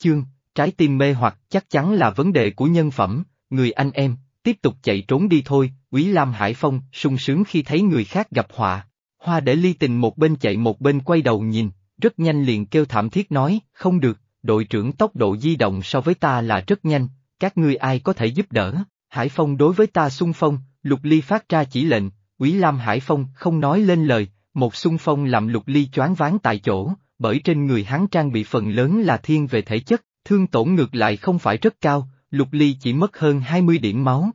chương, trái tim mê hoặc chắc chắn là vấn đề của nhân phẩm, người anh em, tiếp tục chạy trốn đi thôi, Quý Lam Hải Phong sung sướng khi thấy người khác gặp họa. Hoa để ly tình một bên chạy một bên quay đầu nhìn, rất nhanh liền kêu thảm thiết nói, không được, đội trưởng tốc độ di động so với ta là rất nhanh, các ngươi ai có thể giúp đỡ, Hải Phong đối với ta xung phong, Lục Ly phát ra chỉ lệnh, Quý Lam Hải Phong không nói lên lời, một xung phong làm Lục Ly choáng váng tại chỗ, bởi trên người hắn trang bị phần lớn là thiên về thể chất, thương tổn ngược lại không phải rất cao, Lục Ly chỉ mất hơn 20 điểm máu.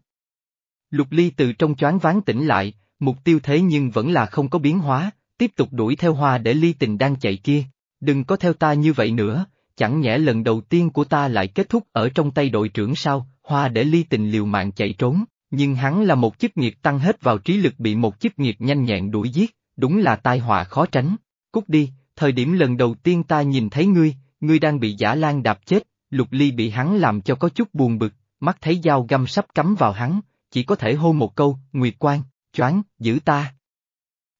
Lục Ly từ trong choáng ván tỉnh lại, mục tiêu thế nhưng vẫn là không có biến hóa, tiếp tục đuổi theo hoa để ly tình đang chạy kia. Đừng có theo ta như vậy nữa, chẳng nhẽ lần đầu tiên của ta lại kết thúc ở trong tay đội trưởng sao, hoa để ly tình liều mạng chạy trốn, nhưng hắn là một chức nghiệp tăng hết vào trí lực bị một chức nghiệp nhanh nhẹn đuổi giết, đúng là tai họa khó tránh. Cút đi, thời điểm lần đầu tiên ta nhìn thấy ngươi, ngươi đang bị giả lan đạp chết, lục ly bị hắn làm cho có chút buồn bực, mắt thấy dao găm sắp cắm vào hắn, chỉ có thể hô một câu, Nguyệt Quang, choáng, giữ ta.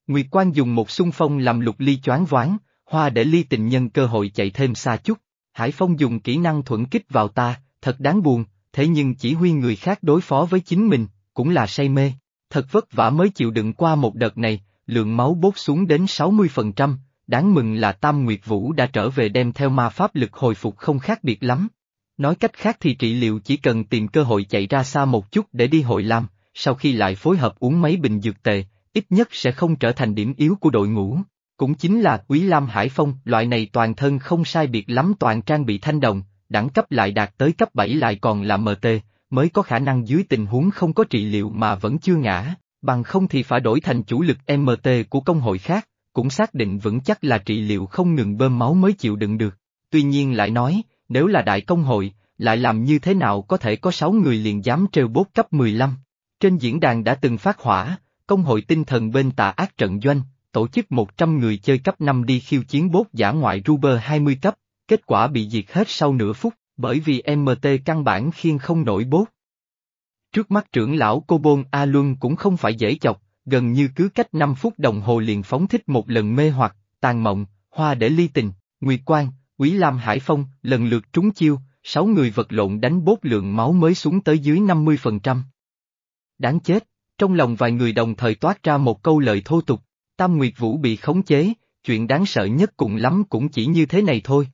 Nguyệt Quang dùng một xung phong làm lục ly choáng váng, hoa để ly tình nhân cơ hội chạy thêm xa chút. Hải Phong dùng kỹ năng thuẫn kích vào ta, thật đáng buồn, thế nhưng chỉ huy người khác đối phó với chính mình, cũng là say mê. Thật vất vả mới chịu đựng qua một đợt này, lượng máu bốt xuống đến 60%, đáng mừng là Tam Nguyệt Vũ đã trở về đem theo ma pháp lực hồi phục không khác biệt lắm. Nói cách khác thì trị liệu chỉ cần tìm cơ hội chạy ra xa một chút để đi hội lam, sau khi lại phối hợp uống mấy bình dược tề, ít nhất sẽ không trở thành điểm yếu của đội ngũ. Cũng chính là Quý Lam Hải Phong, loại này toàn thân không sai biệt lắm toàn trang bị thanh đồng, đẳng cấp lại đạt tới cấp 7 lại còn là MT, mới có khả năng dưới tình huống không có trị liệu mà vẫn chưa ngã, bằng không thì phải đổi thành chủ lực MT của công hội khác, cũng xác định vững chắc là trị liệu không ngừng bơm máu mới chịu đựng được. Tuy nhiên lại nói, nếu là đại công hội, lại làm như thế nào có thể có 6 người liền dám trêu bốt cấp 15. Trên diễn đàn đã từng phát hỏa, công hội tinh thần bên tà ác trận doanh, tổ chức 100 người chơi cấp 5 đi khiêu chiến bốt giả ngoại Ruber 20 cấp, kết quả bị diệt hết sau nửa phút, bởi vì MT căn bản khiên không nổi bốt. Trước mắt trưởng lão Cô Bôn A Luân cũng không phải dễ chọc, gần như cứ cách 5 phút đồng hồ liền phóng thích một lần mê hoặc, tàn mộng, hoa để ly tình, nguyệt quang, quý lam hải phong, lần lượt trúng chiêu, 6 người vật lộn đánh bốt lượng máu mới xuống tới dưới 50%. Đáng chết, trong lòng vài người đồng thời toát ra một câu lời thô tục, Tam Nguyệt Vũ bị khống chế, chuyện đáng sợ nhất cùng lắm cũng chỉ như thế này thôi.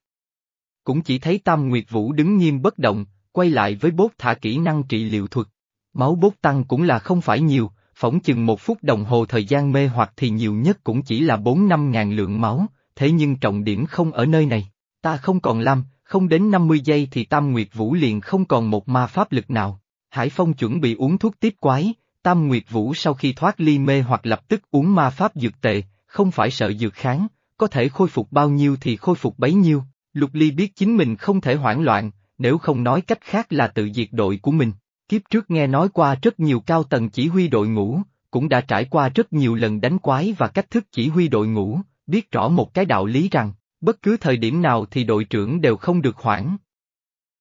Cũng chỉ thấy Tam Nguyệt Vũ đứng nghiêm bất động, quay lại với bốt thả kỹ năng trị liệu thuật. Máu bốt tăng cũng là không phải nhiều, phỏng chừng một phút đồng hồ thời gian mê hoặc thì nhiều nhất cũng chỉ là 4-5 ngàn lượng máu, thế nhưng trọng điểm không ở nơi này. Ta không còn làm, không đến 50 giây thì Tam Nguyệt Vũ liền không còn một ma pháp lực nào. Hải Phong chuẩn bị uống thuốc tiếp quái, Tam Nguyệt Vũ sau khi thoát ly mê hoặc lập tức uống ma pháp dược tệ, không phải sợ dược kháng, có thể khôi phục bao nhiêu thì khôi phục bấy nhiêu. Lục Ly biết chính mình không thể hoảng loạn, nếu không nói cách khác là tự diệt đội của mình. Kiếp trước nghe nói qua rất nhiều cao tầng chỉ huy đội ngũ, cũng đã trải qua rất nhiều lần đánh quái và cách thức chỉ huy đội ngũ, biết rõ một cái đạo lý rằng, bất cứ thời điểm nào thì đội trưởng đều không được hoãn.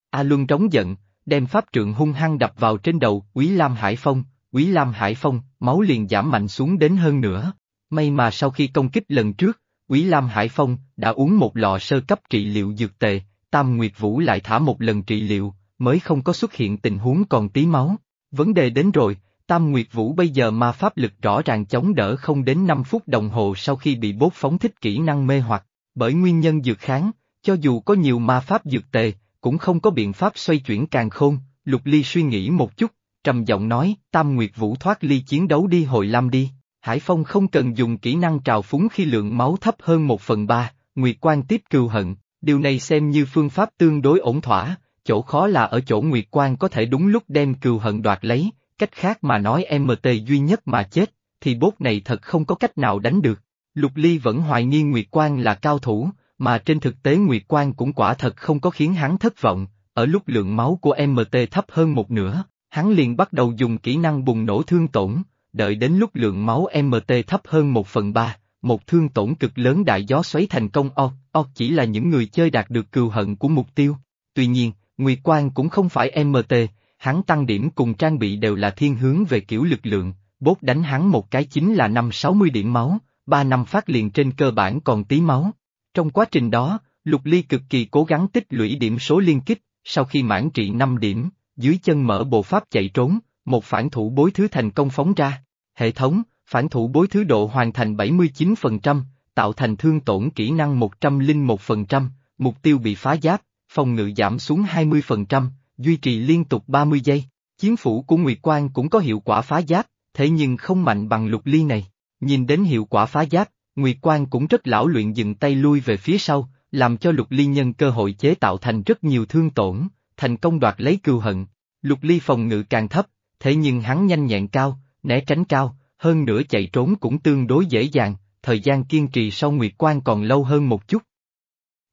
A Luân trống giận, đem pháp trượng hung hăng đập vào trên đầu Quý Lam Hải Phong, Quý Lam Hải Phong, máu liền giảm mạnh xuống đến hơn nữa. May mà sau khi công kích lần trước, Quý Lam Hải Phong đã uống một lọ sơ cấp trị liệu dược tề Tam Nguyệt Vũ lại thả một lần trị liệu, mới không có xuất hiện tình huống còn tí máu. Vấn đề đến rồi, Tam Nguyệt Vũ bây giờ ma pháp lực rõ ràng chống đỡ không đến 5 phút đồng hồ sau khi bị bốt phóng thích kỹ năng mê hoặc, bởi nguyên nhân dược kháng, cho dù có nhiều ma pháp dược tề, cũng không có biện pháp xoay chuyển càng khôn, Lục Ly suy nghĩ một chút, trầm giọng nói, Tam Nguyệt Vũ thoát ly chiến đấu đi hồi lam đi. Hải Phong không cần dùng kỹ năng trào phúng khi lượng máu thấp hơn một phần ba, Nguyệt Quan tiếp cừu hận, điều này xem như phương pháp tương đối ổn thỏa, chỗ khó là ở chỗ Nguyệt Quan có thể đúng lúc đem cừu hận đoạt lấy, cách khác mà nói MT duy nhất mà chết, thì bốt này thật không có cách nào đánh được. Lục Ly vẫn hoài nghi Nguyệt Quan là cao thủ, mà trên thực tế Nguyệt Quan cũng quả thật không có khiến hắn thất vọng, ở lúc lượng máu của MT thấp hơn một nửa, hắn liền bắt đầu dùng kỹ năng bùng nổ thương tổn, đợi đến lúc lượng máu MT thấp hơn một phần ba, một thương tổn cực lớn đại gió xoáy thành công o, o chỉ là những người chơi đạt được cừu hận của mục tiêu. Tuy nhiên, Nguyệt Quang cũng không phải MT, hắn tăng điểm cùng trang bị đều là thiên hướng về kiểu lực lượng, bốt đánh hắn một cái chính là năm 60 điểm máu, ba năm phát liền trên cơ bản còn tí máu. Trong quá trình đó, Lục Ly cực kỳ cố gắng tích lũy điểm số liên kích, sau khi mãn trị 5 điểm, dưới chân mở bộ pháp chạy trốn, một phản thủ bối thứ thành công phóng ra. Hệ thống, phản thủ bối thứ độ hoàn thành 79%, tạo thành thương tổn kỹ năng 101%, mục tiêu bị phá giáp, phòng ngự giảm xuống 20%, duy trì liên tục 30 giây. Chiến phủ của Nguyệt Quang cũng có hiệu quả phá giáp, thế nhưng không mạnh bằng lục ly này. Nhìn đến hiệu quả phá giáp, Nguyệt Quang cũng rất lão luyện dừng tay lui về phía sau, làm cho lục ly nhân cơ hội chế tạo thành rất nhiều thương tổn, thành công đoạt lấy cừu hận. Lục ly phòng ngự càng thấp, thế nhưng hắn nhanh nhẹn cao, né tránh cao, hơn nữa chạy trốn cũng tương đối dễ dàng, thời gian kiên trì sau Nguyệt Quang còn lâu hơn một chút.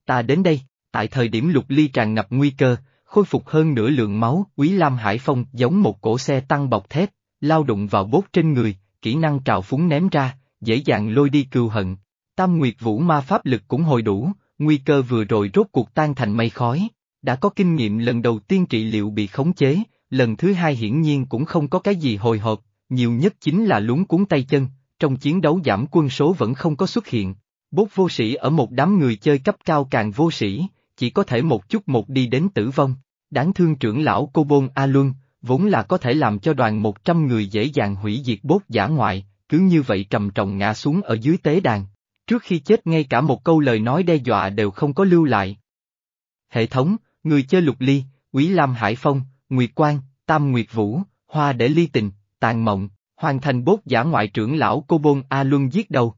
Ta đến đây, tại thời điểm lục ly tràn ngập nguy cơ, khôi phục hơn nửa lượng máu, Quý Lam Hải Phong giống một cổ xe tăng bọc thép, lao đụng vào bốt trên người, kỹ năng trào phúng ném ra, dễ dàng lôi đi cừu hận. Tam Nguyệt Vũ ma pháp lực cũng hồi đủ, nguy cơ vừa rồi rốt cuộc tan thành mây khói. Đã có kinh nghiệm lần đầu tiên trị liệu bị khống chế, lần thứ hai hiển nhiên cũng không có cái gì hồi hộp, nhiều nhất chính là lúng cuốn tay chân, trong chiến đấu giảm quân số vẫn không có xuất hiện. Bốt vô sĩ ở một đám người chơi cấp cao càng vô sĩ, chỉ có thể một chút một đi đến tử vong. Đáng thương trưởng lão Cô Bôn A Luân, vốn là có thể làm cho đoàn 100 người dễ dàng hủy diệt bốt giả ngoại, cứ như vậy trầm trọng ngã xuống ở dưới tế đàn. Trước khi chết ngay cả một câu lời nói đe dọa đều không có lưu lại. Hệ thống, người chơi lục ly, Quý Lam Hải Phong, Nguyệt Quang, Tam Nguyệt Vũ, Hoa để ly tình, tàn mộng, hoàn thành bốt giả ngoại trưởng lão Cô Bôn A Luân giết đầu.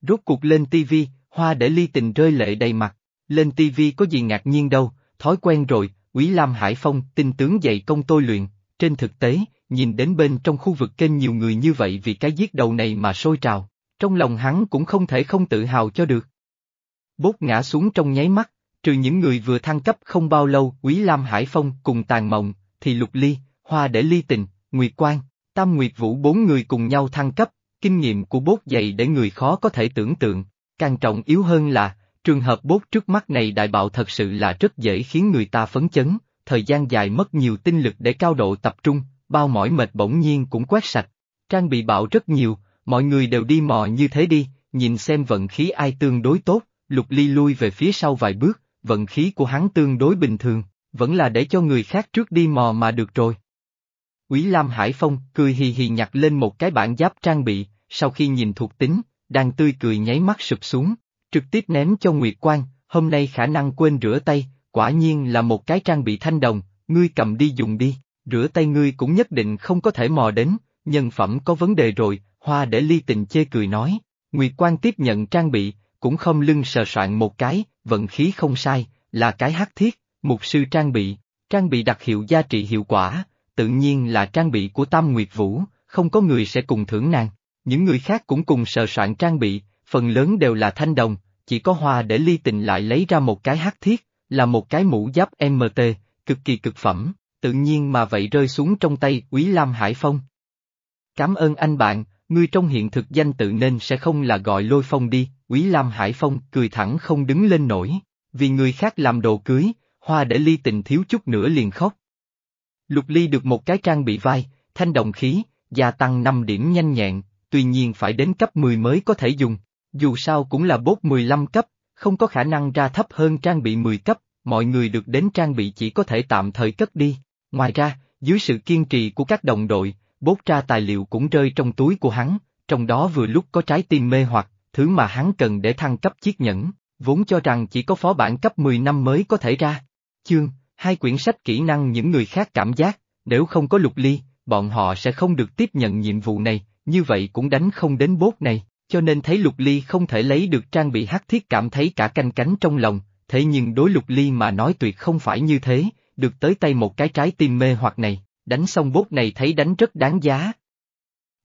Rốt cuộc lên tivi Hoa để ly tình rơi lệ đầy mặt, lên tivi có gì ngạc nhiên đâu, thói quen rồi, Quý Lam Hải Phong, tinh tướng dạy công tôi luyện, trên thực tế, nhìn đến bên trong khu vực kênh nhiều người như vậy vì cái giết đầu này mà sôi trào, trong lòng hắn cũng không thể không tự hào cho được. Bốt ngã xuống trong nháy mắt, trừ những người vừa thăng cấp không bao lâu Quý Lam Hải Phong cùng Tàn Mộng, thì Lục Ly, Hoa để ly tình, Nguyệt Quang, Tam Nguyệt Vũ bốn người cùng nhau thăng cấp, kinh nghiệm của bốt dạy để người khó có thể tưởng tượng, càng trọng yếu hơn là, trường hợp bốt trước mắt này đại bạo thật sự là rất dễ khiến người ta phấn chấn, thời gian dài mất nhiều tinh lực để cao độ tập trung, bao mỏi mệt bỗng nhiên cũng quét sạch, trang bị bạo rất nhiều, mọi người đều đi mò như thế đi, nhìn xem vận khí ai tương đối tốt, lục ly lui về phía sau vài bước, vận khí của hắn tương đối bình thường, vẫn là để cho người khác trước đi mò mà được rồi. Quý Lam Hải Phong cười hì hì nhặt lên một cái bản giáp trang bị, sau khi nhìn thuộc tính, đang tươi cười nháy mắt sụp xuống, trực tiếp ném cho Nguyệt Quang, hôm nay khả năng quên rửa tay, quả nhiên là một cái trang bị thanh đồng, ngươi cầm đi dùng đi, rửa tay ngươi cũng nhất định không có thể mò đến, nhân phẩm có vấn đề rồi, hoa để ly tình chê cười nói. Nguyệt Quang tiếp nhận trang bị, cũng không lưng sờ soạn một cái, vận khí không sai, là cái hắc thiết, mục sư trang bị, trang bị đặc hiệu giá trị hiệu quả, tự nhiên là trang bị của Tam Nguyệt Vũ, không có người sẽ cùng thưởng nàng. Những người khác cũng cùng sờ soạn trang bị, phần lớn đều là thanh đồng, chỉ có hoa để ly tình lại lấy ra một cái hắc thiết, là một cái mũ giáp MT, cực kỳ cực phẩm, tự nhiên mà vậy rơi xuống trong tay Quý Lam Hải Phong. Cảm ơn anh bạn, ngươi trong hiện thực danh tự nên sẽ không là gọi lôi phong đi, Quý Lam Hải Phong cười thẳng không đứng lên nổi, vì người khác làm đồ cưới, hoa để ly tình thiếu chút nữa liền khóc. Lục ly được một cái trang bị vai, thanh đồng khí, gia tăng 5 điểm nhanh nhẹn, tuy nhiên phải đến cấp 10 mới có thể dùng, dù sao cũng là bốt 15 cấp, không có khả năng ra thấp hơn trang bị 10 cấp, mọi người được đến trang bị chỉ có thể tạm thời cất đi. Ngoài ra, dưới sự kiên trì của các đồng đội, bốt ra tài liệu cũng rơi trong túi của hắn, trong đó vừa lúc có trái tim mê hoặc, thứ mà hắn cần để thăng cấp chiếc nhẫn, vốn cho rằng chỉ có phó bản cấp 10 năm mới có thể ra. Chương, hai quyển sách kỹ năng những người khác cảm giác, nếu không có lục ly, bọn họ sẽ không được tiếp nhận nhiệm vụ này, như vậy cũng đánh không đến bốt này, cho nên thấy lục ly không thể lấy được trang bị hắc thiết cảm thấy cả canh cánh trong lòng, thế nhưng đối lục ly mà nói tuyệt không phải như thế, được tới tay một cái trái tim mê hoặc này, đánh xong bốt này thấy đánh rất đáng giá.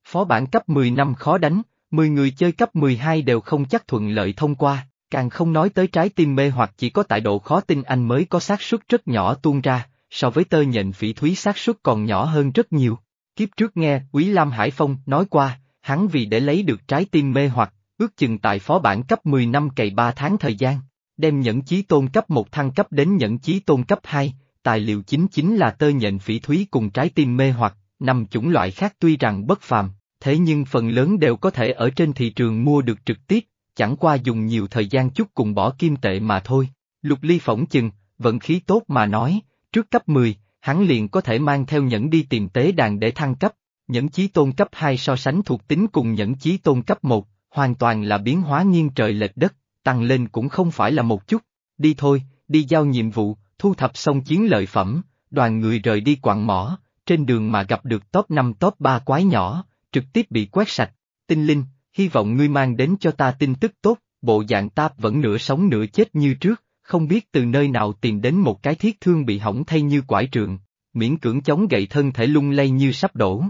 Phó bản cấp 10 năm khó đánh, 10 người chơi cấp 12 đều không chắc thuận lợi thông qua, càng không nói tới trái tim mê hoặc chỉ có tại độ khó tin anh mới có xác suất rất nhỏ tuôn ra, so với tơ nhện phỉ thúy xác suất còn nhỏ hơn rất nhiều. Kiếp trước nghe Quý Lam Hải Phong nói qua, hắn vì để lấy được trái tim mê hoặc, ước chừng tại phó bản cấp 10 năm cày 3 tháng thời gian, đem nhẫn chí tôn cấp 1 thăng cấp đến nhẫn chí tôn cấp 2, tài liệu chính chính là tơ nhện phỉ thúy cùng trái tim mê hoặc, năm chủng loại khác tuy rằng bất phàm, thế nhưng phần lớn đều có thể ở trên thị trường mua được trực tiếp, chẳng qua dùng nhiều thời gian chút cùng bỏ kim tệ mà thôi. Lục ly phỏng chừng, vận khí tốt mà nói, trước cấp 10, hắn liền có thể mang theo nhẫn đi tìm tế đàn để thăng cấp, nhẫn chí tôn cấp 2 so sánh thuộc tính cùng nhẫn chí tôn cấp 1, hoàn toàn là biến hóa nghiêng trời lệch đất, tăng lên cũng không phải là một chút. Đi thôi, đi giao nhiệm vụ, thu thập xong chiến lợi phẩm, đoàn người rời đi quặng mỏ, trên đường mà gặp được top 5 top 3 quái nhỏ, trực tiếp bị quét sạch. Tinh linh, hy vọng ngươi mang đến cho ta tin tức tốt, bộ dạng táp vẫn nửa sống nửa chết như trước, không biết từ nơi nào tìm đến một cái thiết thương bị hỏng thay như quải trượng, miễn cưỡng chống gậy thân thể lung lay như sắp đổ.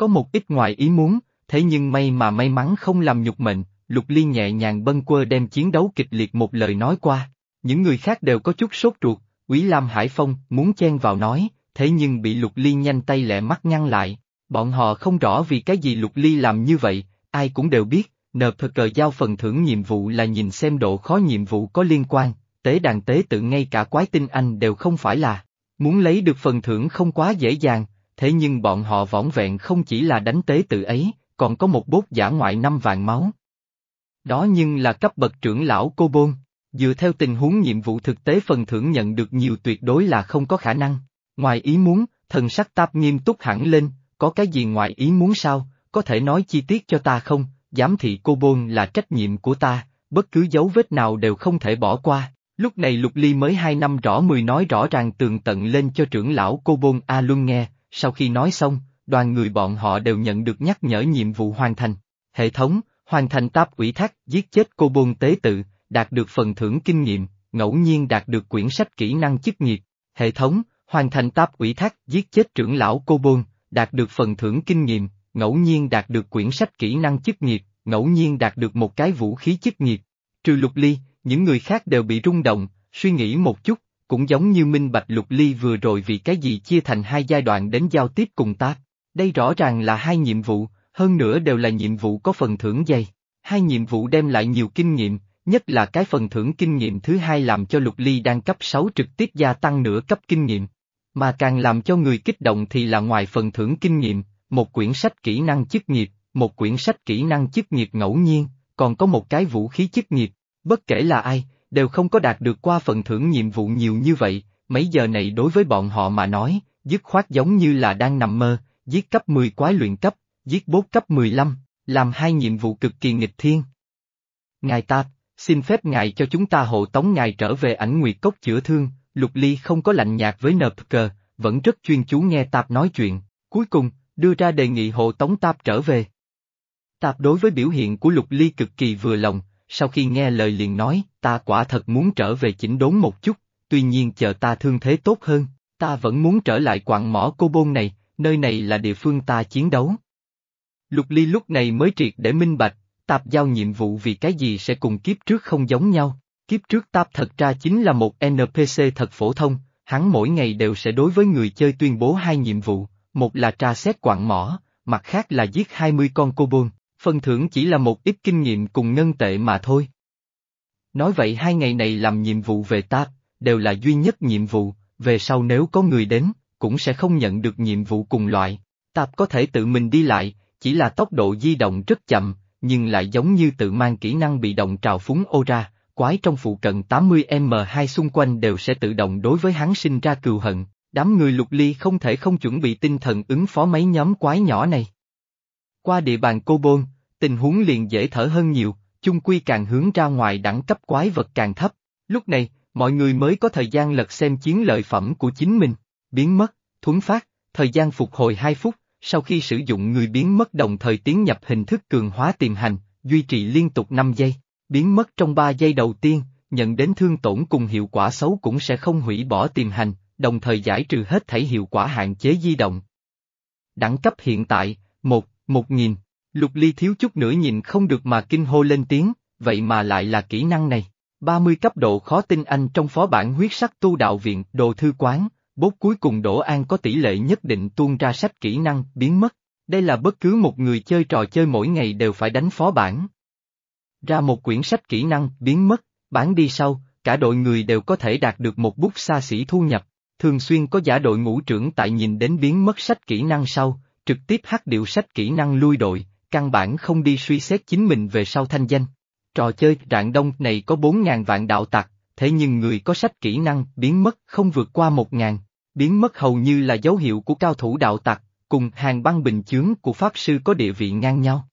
Có một ít ngoài ý muốn, thế nhưng may mà may mắn không làm nhục mệnh, Lục Ly nhẹ nhàng bâng quơ đem chiến đấu kịch liệt một lời nói qua, những người khác đều có chút sốt ruột, Quý Lam Hải Phong muốn chen vào nói, thế nhưng bị Lục Ly nhanh tay lẹ mắt ngăn lại, bọn họ không rõ vì cái gì Lục Ly làm như vậy, ai cũng đều biết, nợp thật cờ giao phần thưởng nhiệm vụ là nhìn xem độ khó nhiệm vụ có liên quan, tế đàn tế tự ngay cả quái tinh anh đều không phải là, muốn lấy được phần thưởng không quá dễ dàng, thế nhưng bọn họ võng vẹn không chỉ là đánh tế tự ấy, còn có một bốt giả ngoại năm vàng máu. Đó nhưng là cấp bậc trưởng lão cô bôn, dựa theo tình huống nhiệm vụ thực tế phần thưởng nhận được nhiều tuyệt đối là không có khả năng. Ngoài ý muốn, thần sắc táp nghiêm túc hẳn lên, có cái gì ngoài ý muốn sao, có thể nói chi tiết cho ta không, giám thị cô bôn là trách nhiệm của ta, bất cứ dấu vết nào đều không thể bỏ qua. Lúc này Lục Ly mới hai năm rõ mười nói rõ ràng tường tận lên cho trưởng lão cô bôn A Luân nghe, sau khi nói xong, đoàn người bọn họ đều nhận được nhắc nhở nhiệm vụ hoàn thành. Hệ thống, hoàn thành táp ủy thác, giết chết cô bôn tế tự, đạt được phần thưởng kinh nghiệm, ngẫu nhiên đạt được quyển sách kỹ năng chức nghiệp. Hệ thống, hoàn thành táp ủy thác, giết chết trưởng lão cô bôn, đạt được phần thưởng kinh nghiệm, ngẫu nhiên đạt được quyển sách kỹ năng chức nghiệp, ngẫu nhiên đạt được một cái vũ khí chức nghiệp. Trừ lục ly, những người khác đều bị rung động, suy nghĩ một chút, cũng giống như Minh Bạch Lục Ly vừa rồi vì cái gì chia thành hai giai đoạn đến giao tiếp cùng ta. Đây rõ ràng là hai nhiệm vụ, hơn nữa đều là nhiệm vụ có phần thưởng dày. Hai nhiệm vụ đem lại nhiều kinh nghiệm, nhất là cái phần thưởng kinh nghiệm thứ hai làm cho Lục Ly đang cấp 6 trực tiếp gia tăng nửa cấp kinh nghiệm. Mà càng làm cho người kích động thì là ngoài phần thưởng kinh nghiệm, một quyển sách kỹ năng chức nghiệp, một quyển sách kỹ năng chức nghiệp ngẫu nhiên, còn có một cái vũ khí chức nghiệp, bất kể là ai, đều không có đạt được qua phần thưởng nhiệm vụ nhiều như vậy, mấy giờ này đối với bọn họ mà nói, dứt khoát giống như là đang nằm mơ, giết cấp 10 quái luyện cấp, giết bốt cấp 15, làm hai nhiệm vụ cực kỳ nghịch thiên. Ngài ta, xin phép ngài cho chúng ta hộ tống ngài trở về ảnh nguyệt cốc chữa thương, Lục Ly không có lạnh nhạt với nợp cờ, vẫn rất chuyên chú nghe Tạp nói chuyện, cuối cùng, đưa ra đề nghị hộ tống Tạp trở về. Tạp đối với biểu hiện của Lục Ly cực kỳ vừa lòng, sau khi nghe lời liền nói, ta quả thật muốn trở về chỉnh đốn một chút, tuy nhiên chờ ta thương thế tốt hơn, ta vẫn muốn trở lại quặng mỏ cô bôn này, nơi này là địa phương ta chiến đấu. Lục Ly lúc này mới triệt để minh bạch, tạp giao nhiệm vụ vì cái gì sẽ cùng kiếp trước không giống nhau, kiếp trước tạp thật ra chính là một NPC thật phổ thông, hắn mỗi ngày đều sẽ đối với người chơi tuyên bố hai nhiệm vụ, một là tra xét quặng mỏ, mặt khác là giết 20 con cô bôn, phần thưởng chỉ là một ít kinh nghiệm cùng ngân tệ mà thôi. Nói vậy hai ngày này làm nhiệm vụ về ta đều là duy nhất nhiệm vụ, về sau nếu có người đến, cũng sẽ không nhận được nhiệm vụ cùng loại. Tạp có thể tự mình đi lại, chỉ là tốc độ di động rất chậm, nhưng lại giống như tự mang kỹ năng bị động trào phúng ô ra, quái trong phụ cận 80M2 xung quanh đều sẽ tự động đối với hắn sinh ra cừu hận, đám người lục ly không thể không chuẩn bị tinh thần ứng phó mấy nhóm quái nhỏ này. Qua địa bàn cô bôn, tình huống liền dễ thở hơn nhiều, chung quy càng hướng ra ngoài đẳng cấp quái vật càng thấp, lúc này, mọi người mới có thời gian lật xem chiến lợi phẩm của chính mình, biến mất, thuấn phát, thời gian phục hồi 2 phút, sau khi sử dụng người biến mất đồng thời tiến nhập hình thức cường hóa tiềm hành, duy trì liên tục 5 giây, biến mất trong 3 giây đầu tiên, nhận đến thương tổn cùng hiệu quả xấu cũng sẽ không hủy bỏ tiềm hành, đồng thời giải trừ hết thảy hiệu quả hạn chế di động. Đẳng cấp hiện tại, 1, 1000. Lục ly thiếu chút nữa nhìn không được mà kinh hô lên tiếng, vậy mà lại là kỹ năng này. 30 cấp độ khó tin anh trong phó bản huyết sắc tu đạo viện, đồ thư quán, bốt cuối cùng Đỗ An có tỷ lệ nhất định tuôn ra sách kỹ năng, biến mất. Đây là bất cứ một người chơi trò chơi mỗi ngày đều phải đánh phó bản. Ra một quyển sách kỹ năng, biến mất, bán đi sau, cả đội người đều có thể đạt được một bút xa xỉ thu nhập. Thường xuyên có giả đội ngũ trưởng tại nhìn đến biến mất sách kỹ năng sau, trực tiếp hát điệu sách kỹ năng lui đội, căn bản không đi suy xét chính mình về sau thanh danh. Trò chơi rạng đông này có 4.000 vạn đạo tặc, thế nhưng người có sách kỹ năng biến mất không vượt qua 1.000. Biến mất hầu như là dấu hiệu của cao thủ đạo tặc, cùng hàng băng bình chướng của Pháp Sư có địa vị ngang nhau.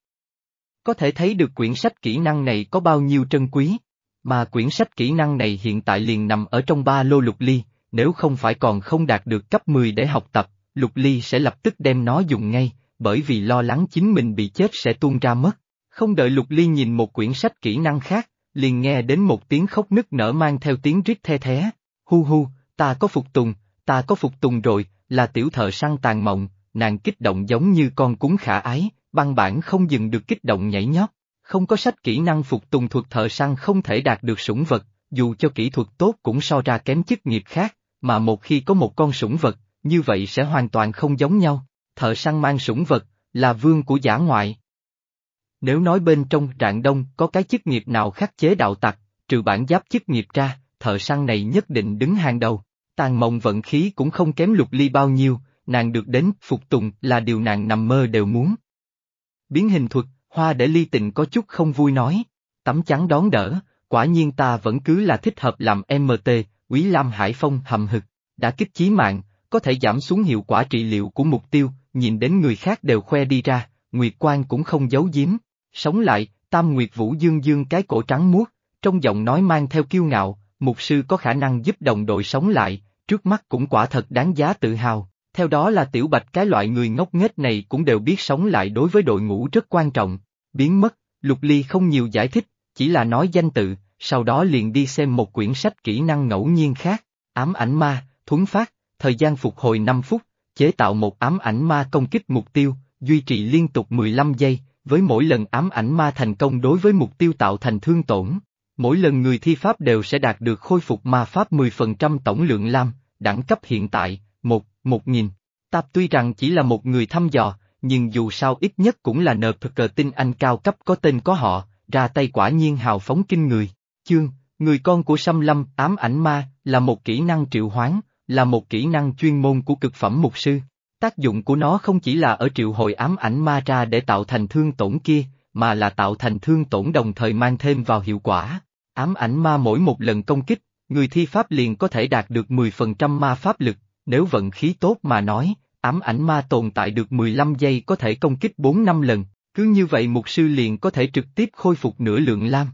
Có thể thấy được quyển sách kỹ năng này có bao nhiêu trân quý, mà quyển sách kỹ năng này hiện tại liền nằm ở trong ba lô lục ly, nếu không phải còn không đạt được cấp 10 để học tập, lục ly sẽ lập tức đem nó dùng ngay, bởi vì lo lắng chính mình bị chết sẽ tuôn ra mất. Không đợi lục ly nhìn một quyển sách kỹ năng khác, liền nghe đến một tiếng khóc nức nở mang theo tiếng rít the thé. Hu hu, ta có phục tùng, ta có phục tùng rồi, là tiểu thợ săn tàn mộng, nàng kích động giống như con cúng khả ái, băng bản không dừng được kích động nhảy nhót. Không có sách kỹ năng phục tùng thuật thợ săn không thể đạt được sủng vật, dù cho kỹ thuật tốt cũng so ra kém chức nghiệp khác, mà một khi có một con sủng vật, như vậy sẽ hoàn toàn không giống nhau. Thợ săn mang sủng vật, là vương của giả ngoại. Nếu nói bên trong rạng đông có cái chức nghiệp nào khắc chế đạo tặc, trừ bản giáp chức nghiệp ra, thợ săn này nhất định đứng hàng đầu. Tàn mộng vận khí cũng không kém lục ly bao nhiêu, nàng được đến phục tùng là điều nàng nằm mơ đều muốn. Biến hình thuật, hoa để ly tình có chút không vui nói, tấm chắn đón đỡ, quả nhiên ta vẫn cứ là thích hợp làm MT, Quý Lam Hải Phong hầm hực, đã kích chí mạng, có thể giảm xuống hiệu quả trị liệu của mục tiêu, nhìn đến người khác đều khoe đi ra, Nguyệt Quang cũng không giấu giếm. Sống lại, Tam Nguyệt Vũ dương dương cái cổ trắng muốt, trong giọng nói mang theo kiêu ngạo, mục sư có khả năng giúp đồng đội sống lại, trước mắt cũng quả thật đáng giá tự hào. Theo đó là tiểu bạch cái loại người ngốc nghếch này cũng đều biết sống lại đối với đội ngũ rất quan trọng. Biến mất, Lục Ly không nhiều giải thích, chỉ là nói danh tự, sau đó liền đi xem một quyển sách kỹ năng ngẫu nhiên khác, ám ảnh ma, thuấn phát, thời gian phục hồi 5 phút, chế tạo một ám ảnh ma công kích mục tiêu, duy trì liên tục 15 giây, với mỗi lần ám ảnh ma thành công đối với mục tiêu tạo thành thương tổn. Mỗi lần người thi pháp đều sẽ đạt được khôi phục ma pháp 10% tổng lượng lam, đẳng cấp hiện tại, 1, 1000. Tạp tuy rằng chỉ là một người thăm dò, nhưng dù sao ít nhất cũng là nợ thực cờ tinh anh cao cấp có tên có họ, ra tay quả nhiên hào phóng kinh người. Chương, người con của Sâm Lâm ám ảnh ma, là một kỹ năng triệu hoán, là một kỹ năng chuyên môn của cực phẩm mục sư. Tác dụng của nó không chỉ là ở triệu hồi ám ảnh ma ra để tạo thành thương tổn kia, mà là tạo thành thương tổn đồng thời mang thêm vào hiệu quả. Ám ảnh ma mỗi một lần công kích, người thi pháp liền có thể đạt được 10% ma pháp lực, nếu vận khí tốt mà nói, ám ảnh ma tồn tại được 15 giây có thể công kích 4 năm lần, cứ như vậy mục sư liền có thể trực tiếp khôi phục nửa lượng lam.